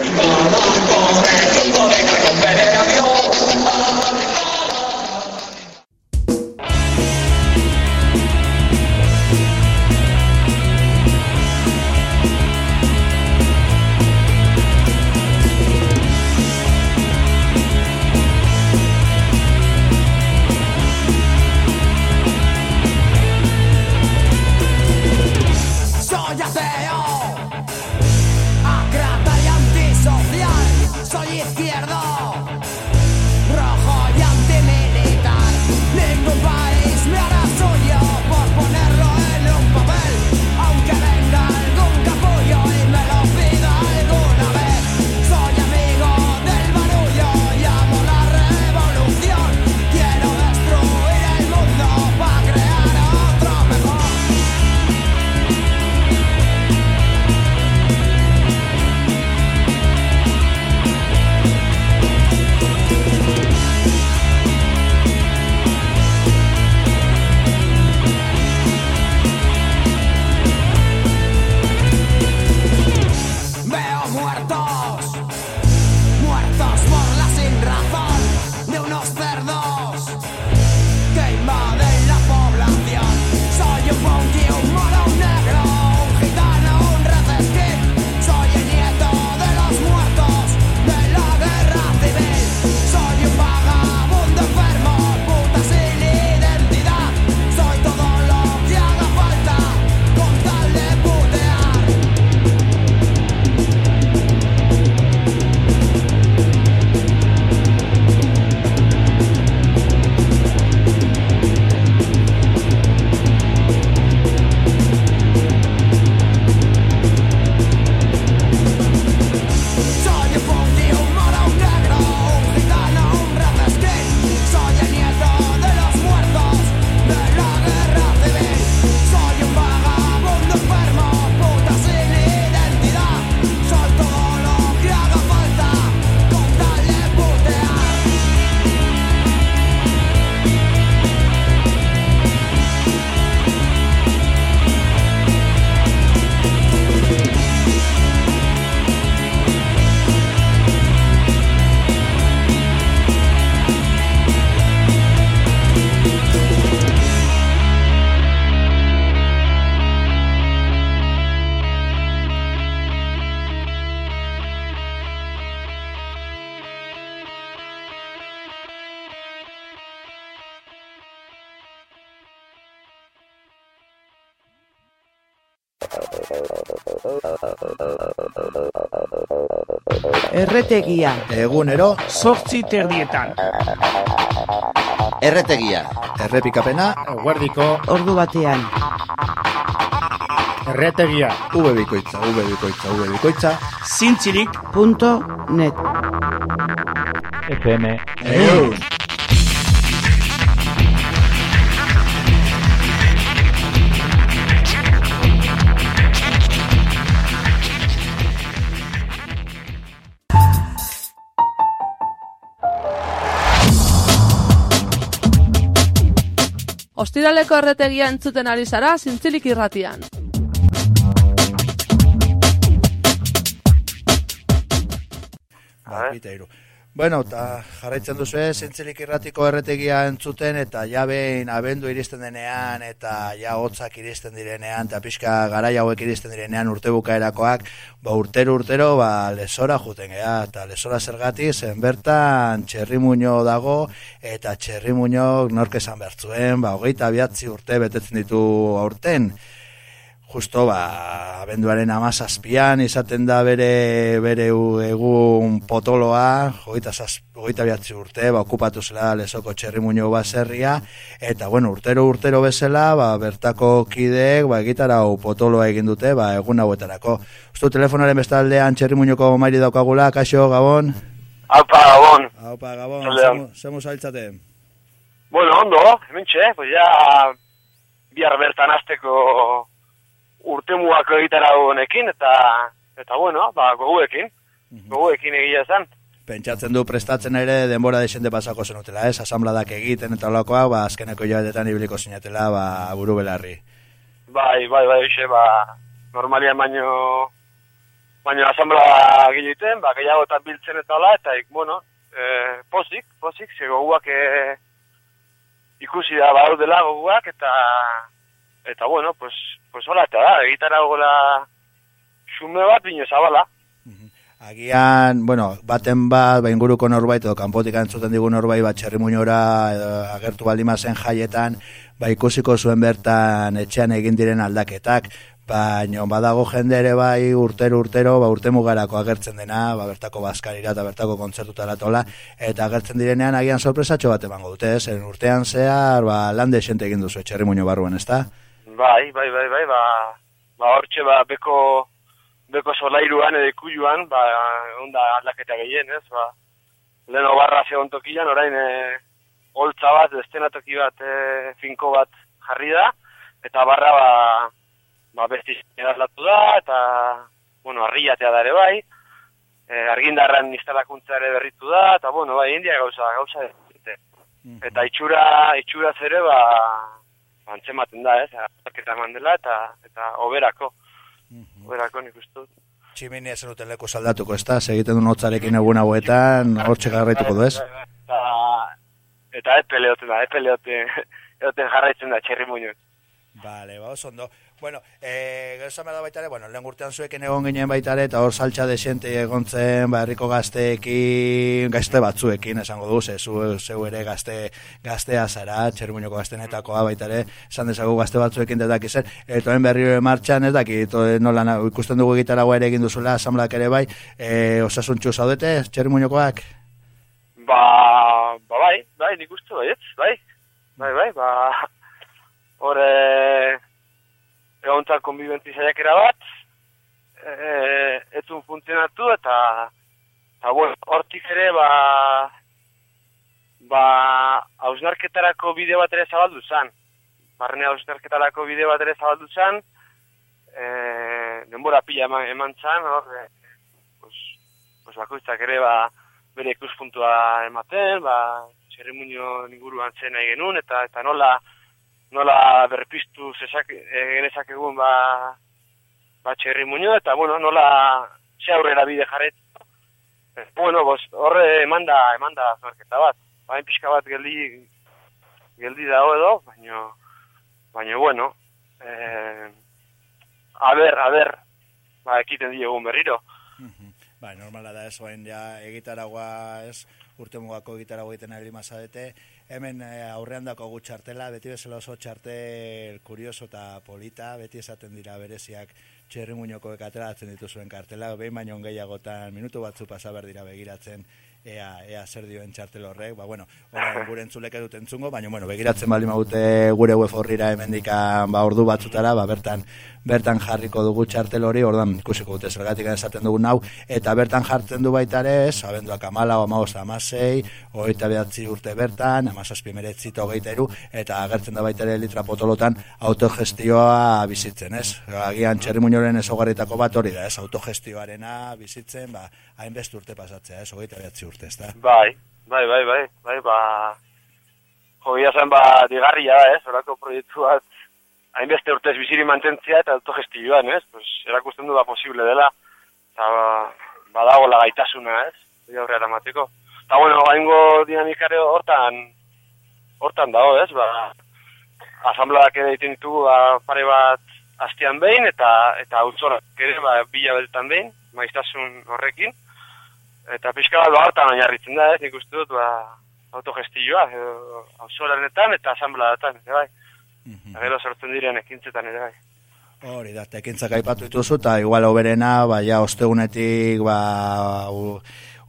Erretegia. Egunero. Zortzi terdietan. Erretegia. Errepikapena. Guardiko. Ordu batean. Erretegia. Ube bikoitza, ube bikoitza, ube bikoitza. Zintzilik.net FM. Eun. Ostiraleko erretegia entzuten ari zara zintzilik irratian. Ba, bita hiru. Bueno, eta jarraitzen duzu ez, zintzilik irratiko erretegia entzuten, eta ja behin abendu iristen denean, eta ja hotzak iristen direnean, eta pixka garai hauek iristen direnean urte bukaerakoak, ba urtero urtero, ba lesora juten gea, eta lesora zergati, zen bertan txerri muño dago, eta txerri muño nork esan bertzuen, ba hogeita biatzi urte betetzen ditu aurten, justo ba abenduaren amazazpian izaten da bere bere egun potoloa hogeita zaz- hogeita biatzi urte ba okupatu zela lesoko txerrimuño baserria eta bueno urtero urtero bezala ba bertako kideek ba egitarau potoloa egin dute ba egun hauetarako ustu telefonaren bestaldean txerrimuñoko mairi daukagula kaixo gabon Aupa, Gabon. Aupa, Gabon, Zaldean. zemu-? Bueno, ondo, hemen txe, pues ya bihar bertan azteko urtemugak egitara honekin, eta, eta bueno, ba, goguekin, goguekin egia esan. Pentsatzen du prestatzen ere denbora desente pasako zenutela, ez? Asambladak egiten eta olakoa, ba, azkeneko joatetan ibiliko zinatela, ba, buru belarri. Bai, bai, bai, hoxe, ba, normalian baino, baino asamblea egiten, ba, gehiagotan biltzen eta hola, eta, ik, bueno, eh, pozik, pozik, ze goguak eh, ikusi da badaudela goguak, eta, eta, bueno, pues, pues hola, eta da, egitara gola xume bat, bino zabala. Agian, bueno, baten bat, ba, inguruko norbait, edo kanpotik entzuten digu norbait, ba, txerrimuñora agertu baldima zen jaietan, ba, ikusiko zuen bertan etxean egin diren aldaketak, baina badago jende ere bai urtero urtero, ba, urte mugarako agertzen dena, ba, bertako baskarira eta bertako kontzertutara tola, eta agertzen direnean agian sorpresatxo bat emango dute, zen urtean zehar, ba, lande esente egin duzu txerrimuño barruan, ezta? Bai, bai, bai, bai, ba, ba hortxe, ba, beko, beko solairuan edo ikujuan, ba, onda aldaketa gehien, ez, ba, leno barra zegoen tokian, orain, e, holtza bat, estenatoki bat, e, finko bat jarri da, eta barra, ba, ba, besti aldatu da, eta, bueno, arriatea da ere bai, e, argindarran instalakuntza ere berritu da, eta, bueno, bai, india gauza, gauza, dute. eta itxura, itxura zere, ba, antzematen da, ez, eta eman dela, eta, eta oberako, oberako nik uste dut. Tximini ezen duten leku saldatuko, ezta? Segiten duen hotzarekin egun hauetan, hortxe garraituko du, ez? Eta, eta ez peleoten da, ez peleoten, eoten jarraitzen da, txerri muñoz. Vale, ba, oso ondo. Bueno, eh, gauza da baita ere, bueno, lehen urtean zuekin egon ginen baita ere, eta hor saltxa egon zen, ba, herriko gazteekin, gazte batzuekin, esango du, ze, zu, zeu ere gazte, gaztea zara, txermuñoko gaztenetakoa baita ere, esan dezagu gazte batzuekin dedak izen, eta horren berriro martxan, ez dakit, eh, nola, ikusten dugu gitaragoa ere egin duzula, asamblak ere bai, eh, osasuntxu zaudete, txermuñokoak? Ba, ba bai, bai, nik uste bai, ez, bai, bai, bai, ba, hor, e, egontzak konbibentzi saiakera bat, e, etzun funtzionatu, eta, eta, bueno, hortik ere, ba, ba, hausnarketarako bide bat ere zabaldu zan. Barne hausnarketarako bide bat ere zabaldu zan, e, denbora pila eman, eman zan, hor, e, pues, pues bakoitzak ere, ba, bere ikuspuntua ematen, ba, txerrimuño inguruan zen nahi genuen, eta eta nola nola berpiztu zezak, e, genezakegun ba, ba txerrimuño, eta bueno, nola ze aurrera bide jarret. Eh, bueno, bos, horre emanda, emanda zorketa bat. Bain pixka bat geldi, geldi dago edo, baino, baino bueno, eh, a ber, a ber, ba, ekiten diegun berriro. Ba, normala da ez, oain ja egitaragua ez, urte mugako gitarra goiten ari mazadete, hemen e, aurrean dako gu txartela, beti bezala oso txartel kurioso eta polita, beti esaten dira bereziak txerri muñoko ekateratzen dituzuen kartela, behin baino gehiagotan minutu batzu pasa dira begiratzen ea, ea zer dioen txartel horrek, ba, bueno, ora, gure entzulek edut entzungo, baina, bueno, begiratzen bali maute gure web horrira emendikan, ba, ordu batzutara, ba, bertan, bertan jarriko dugu txartel hori, ordan, ikusiko dute zergatik esaten dugu nau, eta bertan jartzen du baita ere, abenduak amala, amagoz amasei, oita behatzi urte bertan, amazazpi meretzi eru, eta agertzen da baita ere litra potolotan autogestioa bizitzen, ez? Agian txerri muñoren ezogarritako bat hori da, ez? Autogestioarena bizitzen, ba, hainbest urte pasatzea, ez? Ogeita behatzi urte, ez da? Bai, bai, bai, bai, bai, ba... Jogia zen, ba, digarria ez? Horako proiektu bat, hainbeste urtez biziri mantentzia eta autogestioan, ez? Pues, erakusten du ba posible dela, eta ba, badago lagaitasuna, ez? Bai aurrera mateko. Eta bueno, baingo dinamikare hortan, hortan dago, ez? Ba, asambleak ere egiten ditugu ba, pare bat hastian behin, eta eta utzorak ere ba, bila beltan behin, maiztasun horrekin. Eta pixka bat hartan oinarritzen da, ez, nik uste dut, ba, autogestioa, edo, auzolanetan eta asambladatan, ere bai. Mm Gero sortzen diren ekintzetan ere bai. Hori da, ekintzak aipatu dituzu, eta igual oberena, ba, ja, ostegunetik, ba, u,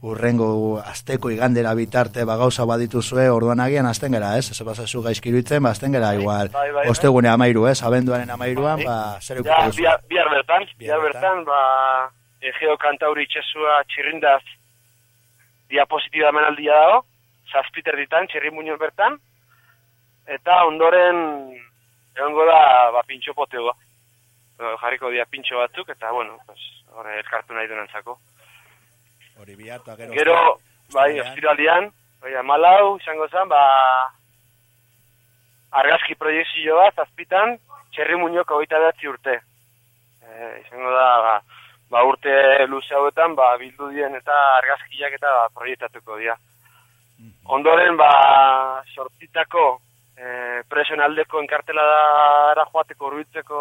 urrengo asteko igandera bitarte ba gauza badituzue orduan agian azten gera, ez? Ez bazazu gaizkiruitzen, ba azten gera igual. Bai, bai, bai. Ostegune amairu, ez? Abenduaren amairuan, ba, zer ja, bihar, bihar bertan, bihar bertan, ba, Egeo Kantauri itxesua txirrindaz diapositiba menaldia dago, zazpiter ditan, txerri muñoz bertan, eta ondoren egongo da ba, pintxo poteoa. Jarriko dia pintxo batzuk, eta bueno, pues, horre elkartu nahi duen antzako. Hori bihartu, gero... Gero, bai, ostiralian, bai, amalau, izango zen, ba, argazki proiektzio bat, zazpitan, txerri muñoko goita behatzi urte. E, izango da, ba, ba, urte luze hauetan ba, bildu dien eta argazkiak eta ba, proiektatuko dira. Mhm. Ondoren, ba, sortitako e, presioen aldeko enkartela dara joateko urbitzeko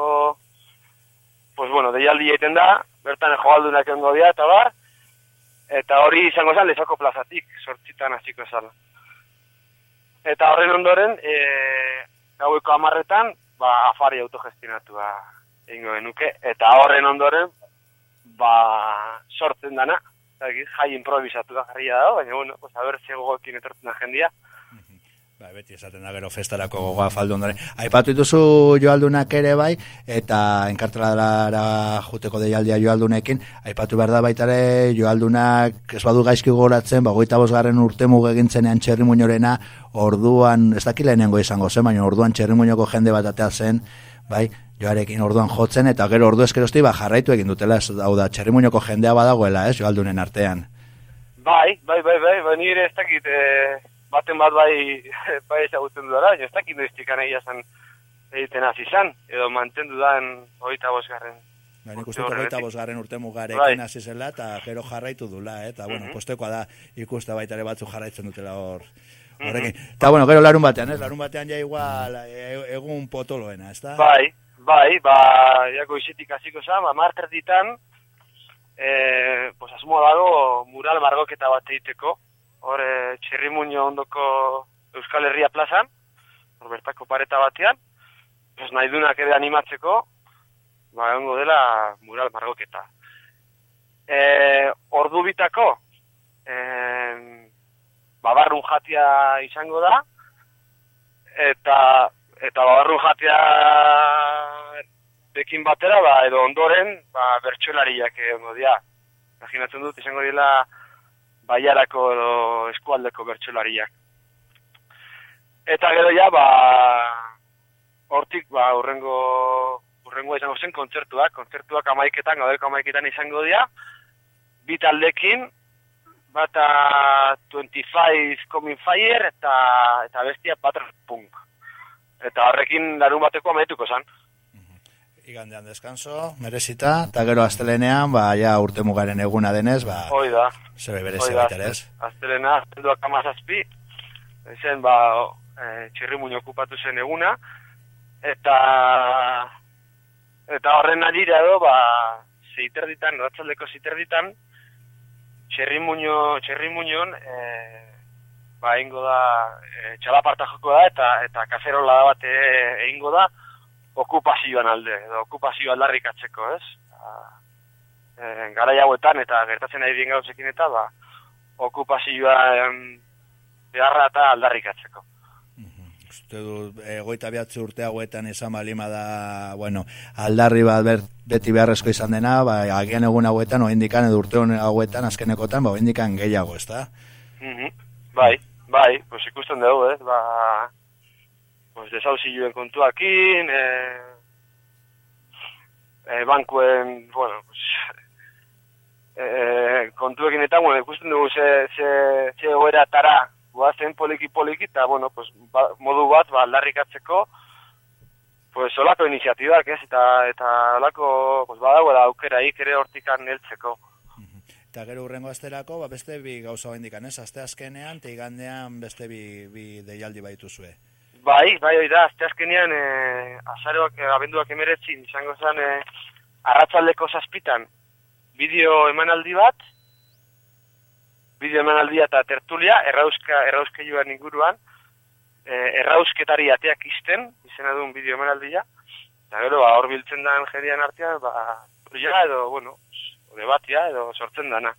pues bueno, deialdi egiten da, bertan joaldunak ongo dira eta bar, eta hori izango zen lezako plazatik, sortzitan hasiko esan. Eta horren ondoren, e, gaueko amarretan, ba, afari autogestionatua ingo genuke, eta horren ondoren, ba, sortzen dana, jai improvisatu da jarria da, baina, bueno, pues, a ber, zegoekin etortzen da jendia. Ba, beti esaten da gero festarako gogoa faldu ondare. Aipatu dituzu joaldunak ere bai, eta enkartelara juteko deialdia joaldunekin, aipatu behar da baitare joaldunak ez badu gaizki goratzen, ba, goita bosgarren urte mugegintzenean txerri muñorena, orduan, ez dakilenengo izango zen, baina orduan txerri muñoko jende bat atea zen, bai, joarekin orduan jotzen, eta gero ordu eskerosti ba, jarraitu egin dutela, ez hau da, txerrimuñoko jendea badagoela, ez, joaldunen artean. Bai, bai, bai, bai, bai, nire ez dakit, e, baten bat bai, bai ezagutzen dudara, ez dakit noiztikan egia zan egiten hasi zan, edo mantendu dan hogeita bosgarren. Baina ikusten hogeita bosgarren urte mugarekin bai. hasi zela, eta gero jarraitu dula, eh? eta, bueno, mm -hmm. postekoa da ikuste baita ere batzu jarraitzen dutela hor, horrekin. Mm -hmm. Eta, bueno, gero larun batean, ez? Larun batean ja igual e, egun potoloena, ez da? Bai, Bai, ba, jako izitik hasiko za, ba, marter ditan, e, pues, asmo dago mural margoketa bat egiteko, hor, e, txerrimuño ondoko Euskal Herria plazan, hor bertako pareta batean, pues, nahi dunak ere animatzeko, ba, egongo dela mural margoketa. E, ordu bitako, e, babarrun jatia izango da, eta eta babarru jatea dekin batera, ba, edo ondoren, ba, bertxolariak egon dira. Imaginatzen dut, izango dira baiarako eskualdeko bertxolariak. Eta gero ja, ba, hortik, ba, urrengo, urrengo izango zen kontzertuak, kontzertuak amaiketan, gaudeko amaiketan izango dira, bit aldekin, bata 25 Coming Fire eta, eta bestia Patrick Punk. Eta horrekin larun bateko amaituko zan. Igandean deskanso, merezita, eta gero astelenean, ba, ja urte mugaren eguna denez, ba, Hoi berezi bat ere ez. Astelena, aztelduak amazazpi, zen, ba, e, txirri okupatu zen eguna, eta eta horren adira edo, ba, zeiter ditan, ratzaldeko zeiter ditan, txerri muño, txerri muñon, e, ba, egingo da, e, txalaparta joko da, eta, eta kazerola bat egingo da, okupazioan alde, edo okupazio aldarrikatzeko, ez? E, gara hauetan eta gertatzen ari bien gauzekin eta, ba, okupazioa beharra eta aldarrikatzeko. Uste du, egoita behatzi urte hauetan izan balima da, bueno, aldarri bat ber, beti beharrezko izan dena, ba, agian egun hauetan, oindikan edo urte hauetan, azkenekotan, ba, oindikan gehiago, ez da? Mm Bai, bai, pues ikusten dugu, eh? ba, pues desauziluen kontuakin, eh, eh, bankuen, bueno, pues, eh, kontuekin eta, bueno, ikusten dugu ze, ze, ze goera tara, guazen poliki poliki, eta, bueno, pues, ba, modu bat, ba, aldarrikatzeko, pues, olako iniziatibak, ez, eta, eta olako, pues, badago da aukera ere hortikan neltzeko. Eta gero urrengo asterako, ba, beste bi gauza indikan, ez? Azte azkenean, te igandean beste bi, bi deialdi baitu zue. Bai, bai, oi da, azte azkenean, e, azaroak, e, abenduak emeretzin, izango zen, e, arratzaldeko zazpitan, bideo emanaldi bat, bideo eta tertulia, errauska, errauske inguruan, e, errausketari ateak izten, izena duen bideo emanaldia, eta gero, ba, hor biltzen den jendean artean, ba, ja, edo, bueno, debatia edo sortzen dana.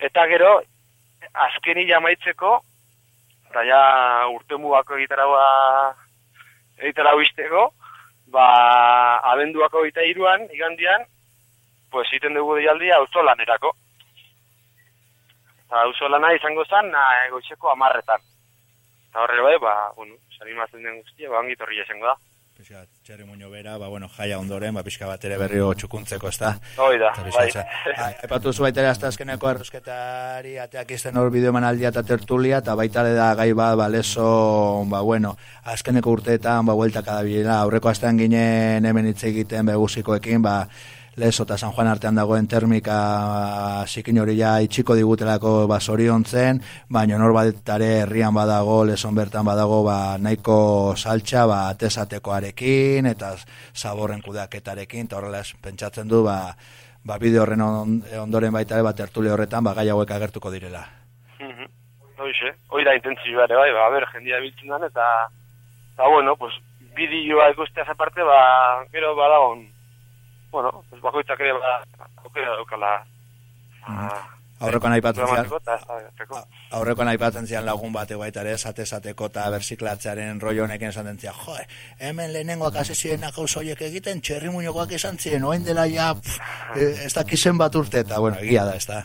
Eta gero, azkeni jamaitzeko, eta ja urte mugako egitaragoa egitarago izteko, ba, abenduako egita iruan, igandian, pues egiten dugu dialdia auzo lanerako. Eta auzo lana izango zen, na, egoitzeko amarretan. Eta horre bai, ba, bueno, salimatzen den guztia, ba, ongitorri izango da pixka txerri muño bera, ba, bueno, jaia ondoren, ba, pixka bat ere berrio txukuntzeko, ez da? Hoi da, bai. Epatu zu baita ere, azta azkeneko arruzketari, ateak izten hor bideo emanaldia eta tertulia, eta baita da gai bat, ba, leso, ba, bueno, azkeneko urteetan, ba, hueltak adabilela, aurreko astean ginen hemen hitz egiten, begusikoekin, ba, lezo eta San Juan artean dagoen termika zikin hori ja itxiko digutelako ba, zen, baina norbatare herrian badago, lezon bertan badago ba, nahiko saltxa ba, atesatekoarekin eta zaborren kudeaketarekin, eta horrela pentsatzen du ba, ba bideo horren ondoren baita bat tertule horretan ba, gai hauek agertuko direla. Mm Hoize, hoi da intentzioa ere bai, ba, ber, jendia biltzen den, eta, eta bueno, pues, bideoa ikustea aparte, ba, gero badagon, bueno, pues bakoitzak ere aukera daukala. Aurreko nahi patzen zian, aurreko nahi patzen zian lagun bate baita ere, esate esateko eta berziklatzearen roi honekin esan den zian, jo, hemen lehenengoak hasi ziren akauzoiek egiten, txerri muñokoak izan ziren, oen dela ja, eh, ez dakizen bat urte, eta bueno, egia da, ez da.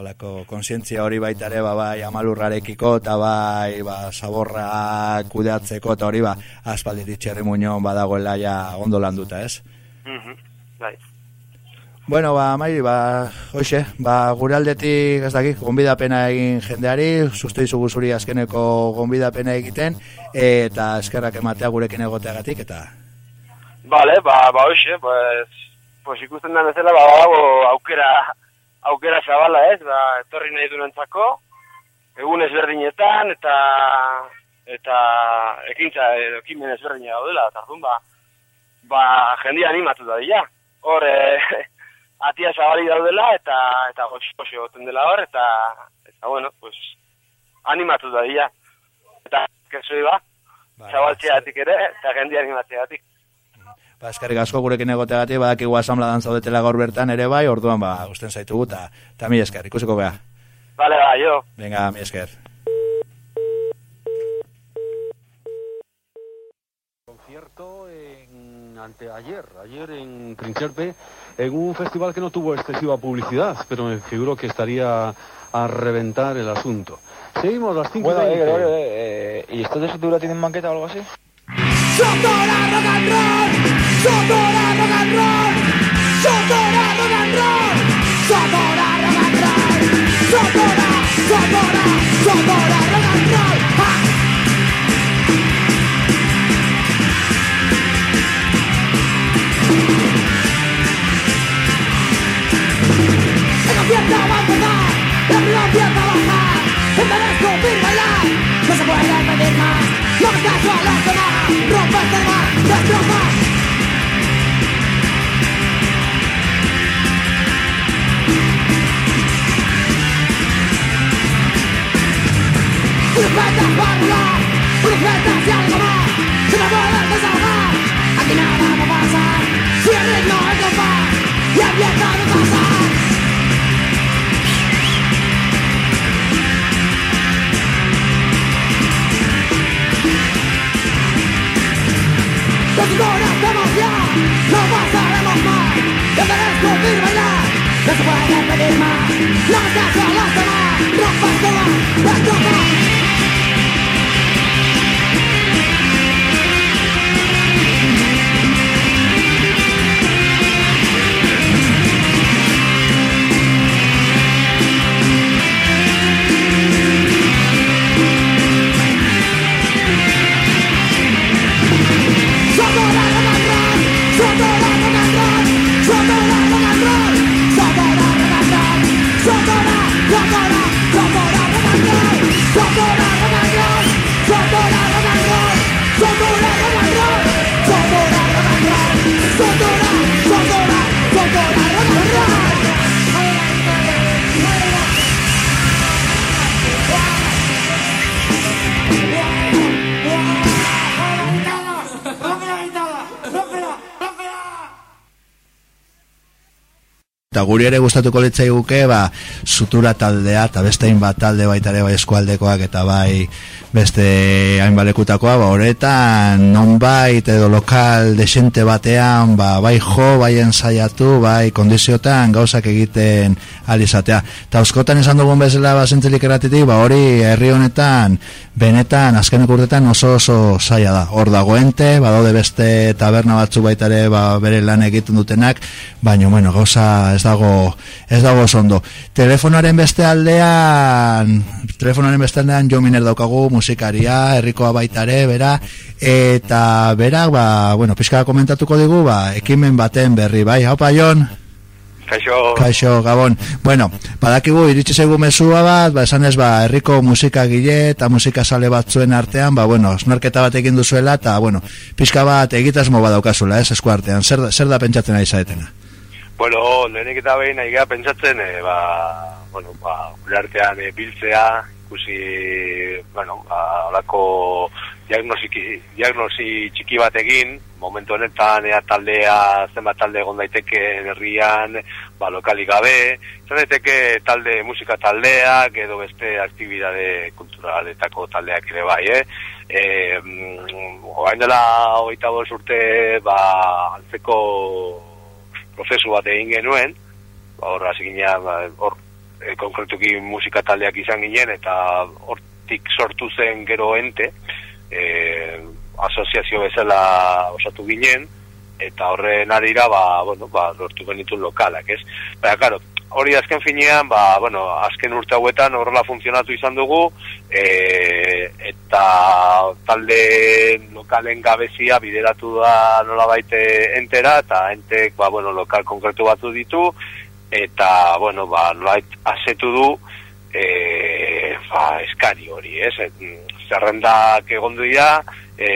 Olako konsientzia hori baita ere, ba, bai, amalurrarekiko, eta bai, ba, saborra kudeatzeko, eta hori, ba, aspaldi txerri muñon badagoela ja ondo landuta, ez? Bai. Bueno, ba, mairi, ba, hoxe, ba, gure aldetik, ez dakik, gonbidapena egin jendeari, suste izugu zuri azkeneko gonbidapena egiten, eta eskerrak ematea gurekin egoteagatik, eta... Vale, ba, ba, hoxe, pues, pues ikusten da bezala, ba, ba, aukera, aukera zabala, ez, ba, etorri nahi durentzako, egun ezberdinetan, eta, eta, ekintza, ekimen ezberdina gaudela, eta ba, ba, jendia animatu da dira. Hor, e, atia zabali daudela, eta eta goxi goten dela hor, eta, eta bueno, pues, animatu da dira. Eta, kesoi ba, ba zabaltzeatik ere, eta jendia animatzeatik. Ba, eskerrik asko gurekin egoteagatik, badakigu asamladan zaudetela gaur bertan ere bai, orduan, ba, usten zaitugu, eta mi esker, ikusiko gea. Vale, ba, jo. Venga, mi esker. Ayer, ayer en Trincherpe, en un festival que no tuvo excesiva publicidad, pero me figuro que estaría a reventar el asunto. Seguimos las 5 bueno, eh, eh, ¿y estos de Sutura tienen manqueta o algo así? ¡Sotora rock and roll! ¡Sotora rock and roll! ¡Sotora rock and roll! ¡Sotora rock and roll! ¡Sotora! ¡Sotora! ¡Sotora rock a abandonar, la río empieza a bajar, empieza a subir bailar, no se puede pedir más, no me caso a los demás, romperte el mar, destrozar. profetas para profetas y algo más. Se me puede desahogar, aquí nada va a pasar. Si el ritmo es compás y a pasar. Desnudas in my life. Guri ere gustatuko litzai guke, ba, sutura taldea, eta beste hainbat talde baita ere bai eskualdekoak, eta bai beste hainbalekutakoa, ba, horretan nonbait edo lokal desente batean, ba, bai jo, bai ensaiatu, bai kondiziotan gauzak egiten alizatea. Eta oskotan esan dugun bezala ba, zentzelik eratitik, ba, hori herri honetan, benetan, azkenek urtetan oso oso zaila da. Hor dagoente, badaude beste taberna batzu baita ere, ba, bere lan egiten dutenak, baina, bueno, gauza ez dago ez dago oso ondo. Telefonoaren beste aldean, telefonoaren beste aldean jo miner daukagu musikaria, herrikoa baita ere, bera, eta berak, ba, bueno, pixka komentatuko digu, ba, ekimen baten berri, bai, haupa, Jon? Kaixo. Kaixo, Gabon. Bueno, badakigu iritsi zaigu mesua bat, ba esan ez ba herriko musika gile eta musika sale batzuen artean, ba bueno, snorketa bat egin duzuela eta bueno, pixka bat egitasmo badaukazula, ez esku artean. Zer, zer da pentsatzen ari zaetena? Bueno, lehenik eta behin gara pentsatzen, e, ba, bueno, ba, gure artean e, biltzea, ikusi, bueno, ba, olako diagnosiki, diagnosi txiki bat egin, momentu honetan ea taldea, zenbat talde egon daiteke herrian, ba, lokali gabe, izan daiteke talde, musika taldeak, edo beste aktibidade kulturaletako taldeak ere bai, eh? E, orain dela bost urte, ba, antzeko prozesu bat egin genuen, ba, hor ba, hor e, konkretuki musika taldeak izan ginen, eta hortik sortu zen gero ente, e, asoziazio bezala osatu ginen, eta horren arira, ba, bueno, ba, lortu genitu lokalak, ez? Baina, karo, hori azken finean, ba, bueno, azken urte hauetan horrela funtzionatu izan dugu, e, eta talde lokalen gabezia bideratu da nola baite entera, eta entek, ba, bueno, lokal konkretu batu ditu, eta, bueno, ba, nolait asetu du, e, ba, eskari hori, ez? Et, zerrendak egondu dira, e,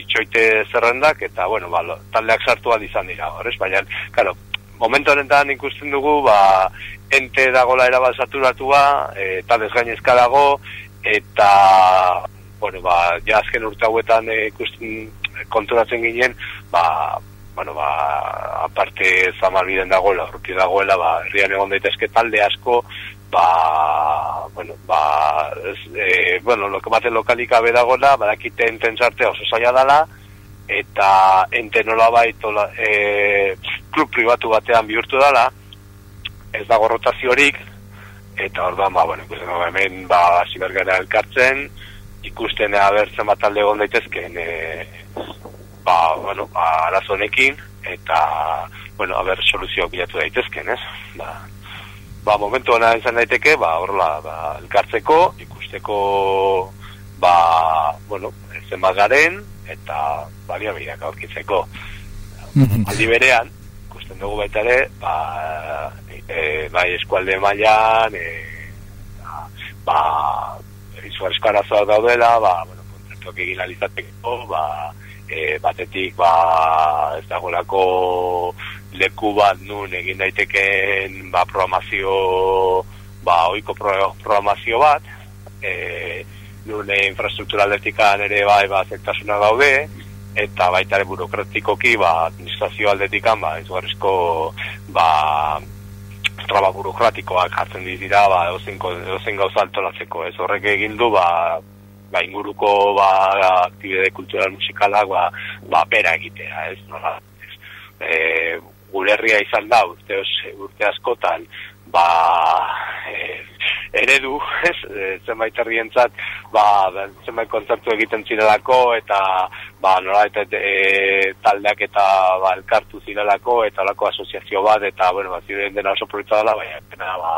itxoite zerrendak, eta, bueno, ba, taldeak sartu izan dira, hor, ez? Baina, karo, momentu honetan ikusten dugu, ba, ente dagola erabat saturatua, e, eta desgainezka dago, eta, bueno, ba, ja azken urte hauetan e, ikusten konturatzen ginen, ba, bueno, ba, aparte zamalbiden dagoela, urti dagoela, ba, herrian egon daitezke talde asko, ba, bueno, ba, e, bueno, lo bate lokalik gabe dagoela, badakite enten sartea oso zaila dala, eta ente nola baitola, e, klub pribatu batean bihurtu dala, ez dago rotaziorik, eta orduan, ba, bueno, ikusten hemen, ba, zibergara elkartzen, ikusten ea bertzen bat talde egon daitezken, e, ba, bueno, ba, arazo honekin, eta, bueno, haber soluzio bilatu daitezken, ez? Ba, ba, momentu hona izan daiteke, ba, horrela, ba, elkartzeko, ikusteko, ba, bueno, zenbat garen, eta baliabideak aurkitzeko. Aldi berean, ikusten dugu baita ere, ba, e, bai eskualde mailan, e, ba, izugarrizko arazoak daudela, ba, bueno, kontzertuak egin alizateko, ba, e, batetik, ba, ez dagoelako leku bat nun egin daiteken, ba, programazio, ba, oiko pro, programazio bat, e, nune infrastruktura aldetikan ere bai ba zektasuna gaude eta baita ere burokratikoki ba administrazio aldetikan ba izugarrizko ba traba burokratikoak hartzen dira ba edozein gauza antolatzeko. Ez horrek egin du ba ba inguruko ba aktibide kultural musikalak ba ba bera egitea ez nola e, gure herria izan da urte, urte askotan ba e, eredu, ez, e, zenbait herrientzat, ba, zenbait kontzertu egiten zirelako, eta, ba, nola, eta e, taldeak eta, ba, elkartu zirelako, eta olako asoziazio bat, eta, bueno, ba, ziren dena oso proiektu dela, baina, ba,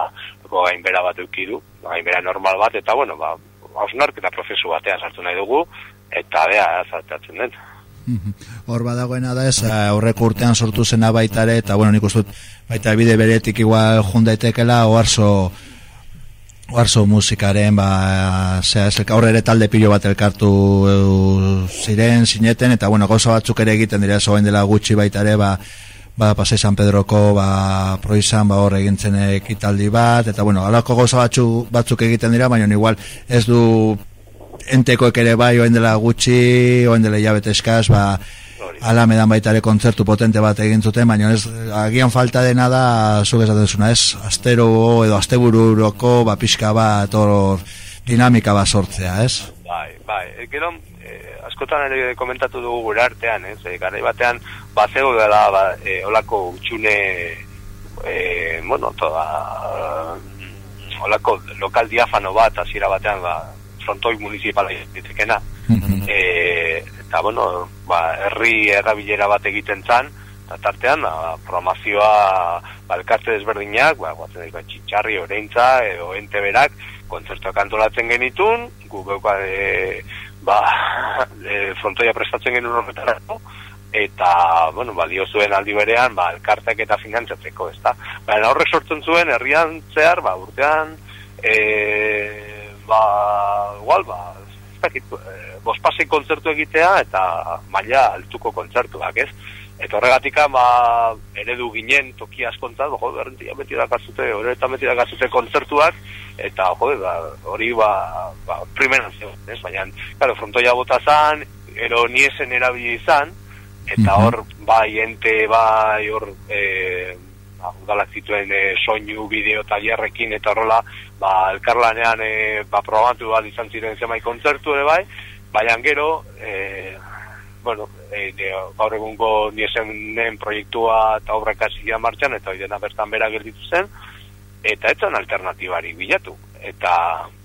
gainbera bat eukidu, gainbera normal bat, eta, bueno, ba, hausnarketa prozesu batean sartu nahi dugu, eta, bea, zartatzen den. Hor badagoena da ez, aurreko urtean sortu zena baita ere, eta bueno, nik uste baita bide beretik igual jundaitekela, oarzo, oarzo musikaren, ba, zera, ez, aurre ere talde pilo bat elkartu ziren, sineten, eta bueno, gauza batzuk ere egiten dira, zoen dela gutxi baita ere, ba, ba, pase San Pedroko, ba, proizan, ba, hor egintzen ekitaldi bat, eta bueno, alako gauza batzuk, batzuk egiten dira, baina igual ez du entekoek ere bai oen dela gutxi, oen dela jabete eskaz, ba, ala medan baita ere kontzertu potente bat egin zuten, baina ez, agian falta dena da, zuk esaten zuna, ez, astero edo astebururoko, ba, pixka bat, hor, dinamika bat sortzea, ez? Bai, bai, gero, askotan ere komentatu dugu gure artean, ez, e, garai batean, ba, zego dela, ba, e, olako utxune, e, bueno, toda, olako lokal diafano bat, hasiera batean, ba, frontoi municipala ditekena. e, eta, bueno, ba, herri errabilera bat egiten zan, eta tartean, ba, programazioa balkarte desberdinak, ba, guatzen dira, txitxarri, oreintza, edo ente berak, kontzertuak antolatzen genitun, guk e, ba, e, frontoia prestatzen genuen horretarako, eta, bueno, ba, dio zuen aldi berean, ba, elkartek eta finantzatzeko, ez da? Baina horrek sortzen zuen, herrian zehar, ba, urtean, e, ba, igual, ba, ez dakit, e, kontzertu egitea eta maila altuko kontzertuak, ez? Eta horregatik, ba, eredu ginen toki askontzat, jo, berrentia beti dakazute, horretan beti dakazute kontzertuak, eta, jo, ba, hori, ba, ba primeran ez? Baina, claro, frontoia bota zan, ero niesen erabili izan, eta hor, bai, ente, bai, hor, e, ba, udalak zituen e, soinu, bideo, taierrekin eta horrela, ba, elkarlanean e, ba, probatu bat izan ziren zemai kontzertu ere bai, baina gero, e, bueno, e, de, gaur egungo niesenen proiektua eta obrak asia martxan, eta hori dena bertan bera gelditu zen, eta etzan alternatibari bilatu. Eta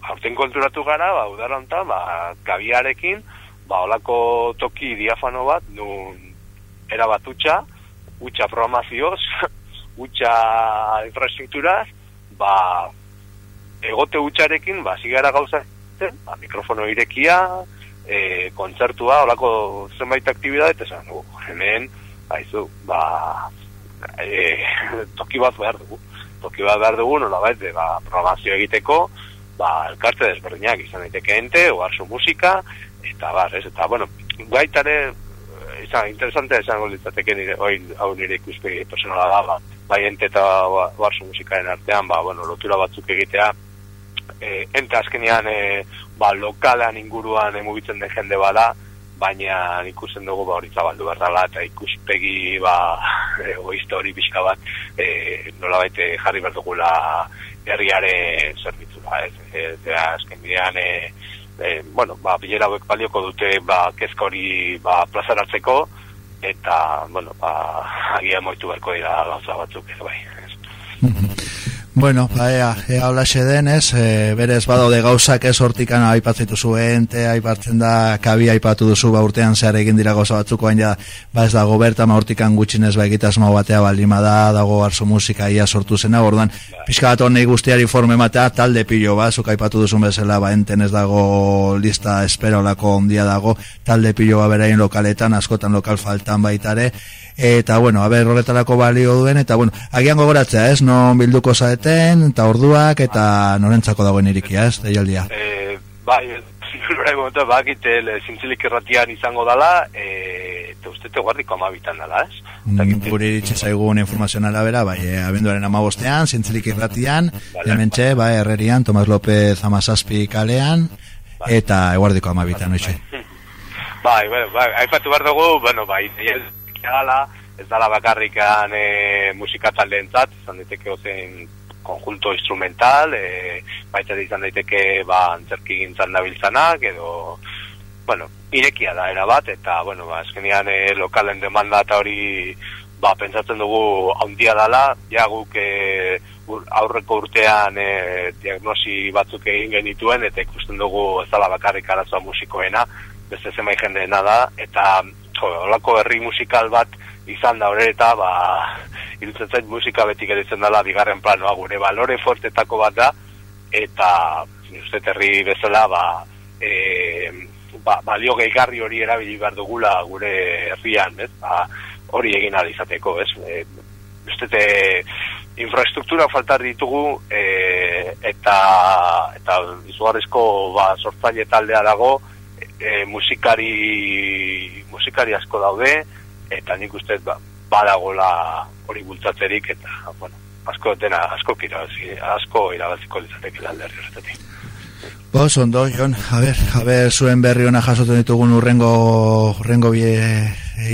aurten konturatu gara, ba, udaronta, ba, kabiarekin, ba, olako toki diafano bat, nun erabatutxa, utxa programazioz, utxa infrastrukturaz, ba, egote utxarekin, ba, zigara gauza, ba, mikrofono irekia, e, kontzertua, olako zenbait aktibidad, eta esan, uh, hemen, haizu, ba, e, toki bat behar dugu, toki bat behar dugu, nola baita, ba, programazio egiteko, ba, elkarte desberdinak izan daiteke ente, oarzo musika, eta bar, ez, eta, bueno, gaitare, izan, interesante esango litzateke nire, oin, hau nire ikuspegi personala da, ba, bai ente eta barso musikaren artean, ba, bueno, lotura batzuk egitea, e, ente azkenean, e, ba, lokalean inguruan emugitzen den jende bada, baina ikusten dugu ba, hori zabaldu behar eta ikuspegi, ba, egoista hori pixka bat, e, nola baite jarri behar dugula herriare zerbitzula, ez, ez, ez, azkenean, e, e, bueno, ba, bilera hauek balioko dute ba, kezka hori ba, plazaratzeko, eta, bueno, ba, agia moitu berko dira gauza batzuk, ere bai. Bueno, ba, ea, ea hola den, ez, e, berez badaude gauzak ez hortikan aipatzen duzu ente, aipatzen da, kabi aipatu duzu, ba, urtean zehar egin dira gauza batzuko, baina, ba, ez dago berta, ma hortikan gutxinez, ba, egitasmo batea baldima da, dago arzo musika ia sortu zena, orduan, pixka bat honei guztiari forme matea, talde pilo, ba, zuk aipatu duzun bezala, ba, enten ez dago lista esperolako ondia dago, talde pilo, ba, berain lokaletan, askotan lokal faltan baitare, eta bueno, a ber, horretarako balio duen, eta bueno, agian gogoratzea, ez, non bilduko zaeten, eta orduak, eta norentzako dagoen irikia, ez, deialdia. E, bai, zintzulera momentu, bakite, zintzilik erratian izango dala, e, eta uste te guardiko amabitan dala, ez? Mm, gure iritsi zaigun informazionala bera, bai, e, abenduaren amabostean, zintzilik irratian, vale. hementxe, bai, herrerian, Tomas López Amazazpi kalean, eta eguardiko amabitan, noixe. Bai, bueno, bai, aipatu behar dugu, bueno, bai, gala, ez dala bakarrikan e, musika taldeentzat, izan daiteke ozen konjunto instrumental, e, baita izan daiteke ba, antzerki gintzan nabiltzanak, edo, bueno, irekia da erabat, eta, bueno, ba, eskenean e, lokalen demanda eta hori, ba, pentsatzen dugu handia dala, ja guk e, ur, aurreko urtean e, diagnosi batzuk egin genituen, eta ikusten dugu ez dala bakarrik arazoa musikoena, beste zenbait jendeena da, eta jo, olako herri musikal bat izan da hori eta ba, irutzen zait musika betik editzen dela bigarren planoa gure balore fortetako bat da eta uste herri bezala ba, e, ba, balio gehigarri hori erabili behar dugula gure herrian ez? Ba, hori egin ahal izateko ez? E, uste te, infrastruktura faltar ditugu e, eta eta izugarrizko ba, sortzaile taldea dago e, musikari musikari asko daude eta nik uste ba, badagola hori bultzatzerik eta bueno, asko dena asko irabazi, asko irabaziko litzateke alderri horretatik. Bos, ondo, Jon, a ber, a ber, zuen berri ona jasoten ditugun urrengo, urrengo bie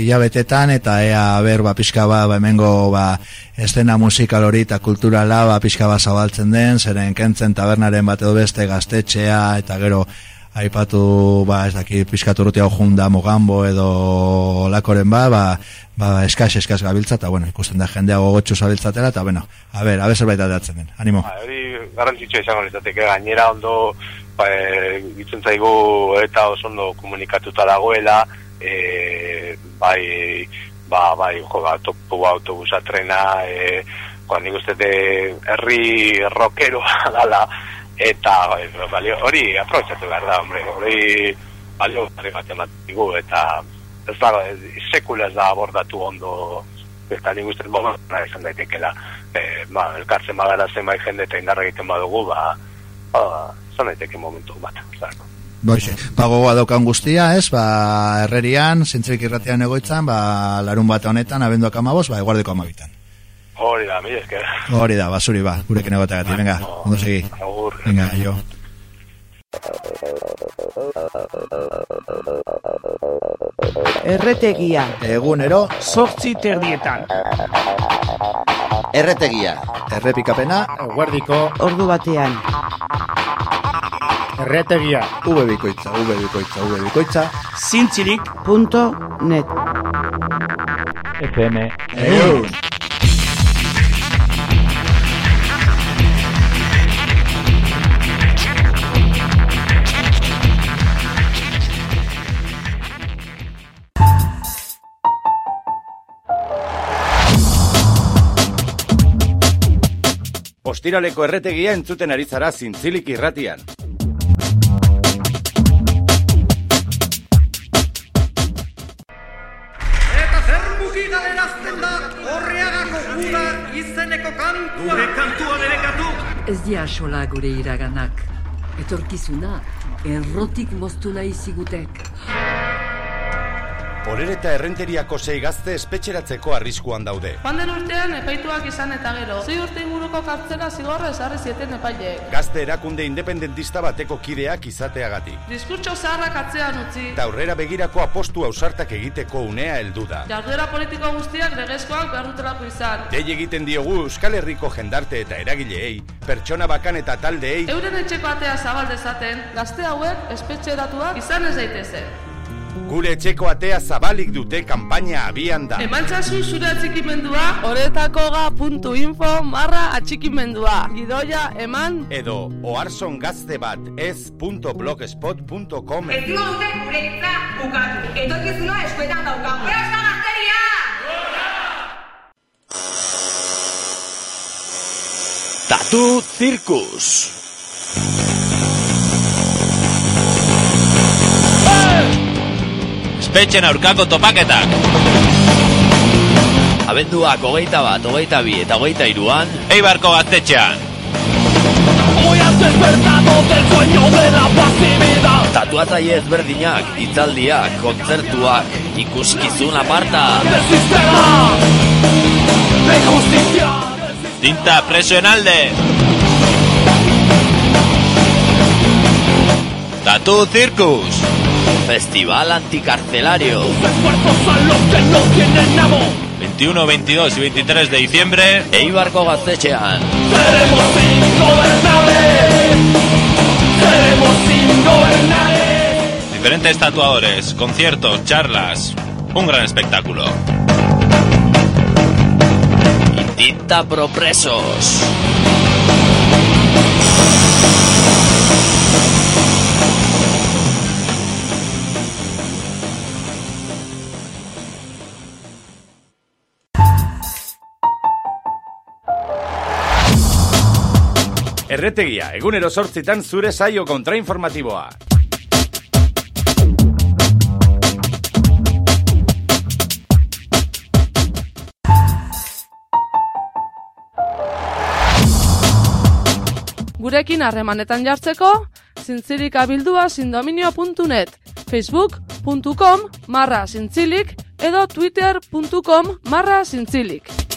hilabetetan, eta ea, a ber, ba, pixka ba, ba, emengo, ba, estena musikal hori eta kulturala, ba, pixka ba, zabaltzen den, zeren kentzen tabernaren bat edo beste gaztetxea, eta gero, aipatu ba ez daki pizkatu urrutia mogambo edo lakoren ba ba, ba eskas eskas gabiltza eta bueno ikusten da jendea gogotsu zabiltzatela eta bueno a ber a ber zerbait datzen den. Animo. Ba, hori garrantzitsua izango litzateke gainera ondo ba e, zaigu eta oso ondo komunikatuta dagoela e, bai ba bai jo ba topu autobusa trena e, Juan, nik uste herri rockero dala, eta balio, hori aprobetsatu behar da, hori balio gari bat ematigu, eta ez da, sekula ez da abordatu ondo, eta nik uste momentu izan daitekela, e, ba, elkartzen bagara zenbait jende eta indarra egiten badugu, ba, ba, izan daiteke momentu bat, zarko. Boixe, pagoa daukan guztia, ez, ba, herrerian, zintzerik irratean egoitzan, ba, larun bat honetan, abenduak amabos, ba, eguardeko amabitan. Hori da, mi esker. Hori da, basuri ba, gurekin egoteagatik, venga, ondo segi. Agur. Venga, jo. Erretegia. Egunero. Sortzi terdietan. Erretegia. Errepikapena. Guardiko. Ordu batean. Erretegia. V bikoitza, V bikoitza, V bikoitza. Zintzilik.net FM. Egun. Ostiraleko erretegia entzuten ari zara zintzilik irratian. Eta zer mugi galerazten da horreagako gura izeneko kantua. Gure kantua derekatu. Ez dia asola gure iraganak. Etorkizuna, errotik moztu nahi zigutek. Orer eta errenteriako sei gazte espetxeratzeko arriskuan daude. Joan den urtean epaituak izan eta gero. Zei urte inguruko kartzela zigorra esarri zieten epaileek. Gazte erakunde independentista bateko kideak izateagatik. Diskurtso zaharrak atzean utzi. Eta aurrera begirako apostu ausartak egiteko unea heldu da. Jarduera politiko guztiak legezkoak behar dutelako izan. Dei egiten diogu Euskal Herriko jendarte eta eragileei, pertsona bakan eta taldeei, Euren etxeko atea zabal dezaten, gazte hauek espetxeratuak izan ez daitezen. Gure etxeko atea zabalik dute kanpaina abian da. Emantzazu zure atxikimendua, oretakoga.info marra atxikimendua. Gidoia eman Edo oarson gazte bat ez.blogspot.com Ez dugu dute gure hitza bukatu. Etorkizuna eskuetan daukagu. Presta gazteria! Tatu Circus. Espetxen aurkako topaketak. Abenduak hogeita bat, hogeita bi eta hogeita iruan, Eibarko gaztetxean. Hoy has despertado del sueño de la pasividad. Tatuatzaile ezberdinak, hitzaldiak, kontzertuak, ikuskizun aparta. Del sistema de justicia. Tinta presoen alde. Tatu Circus. Festival Anticarcelario. 21, 22 y 23 de diciembre, Eibarko Gaztetxean. Diferentes tatuadores, conciertos, charlas. Un gran espectáculo. Y tinta pro presos. Erretegia, egunero sortzitan zure saio kontrainformatiboa. Gurekin harremanetan jartzeko, zintzilik abildua sindominio.net, facebook.com marra zintzilik edo twitter.com marra zintzilik.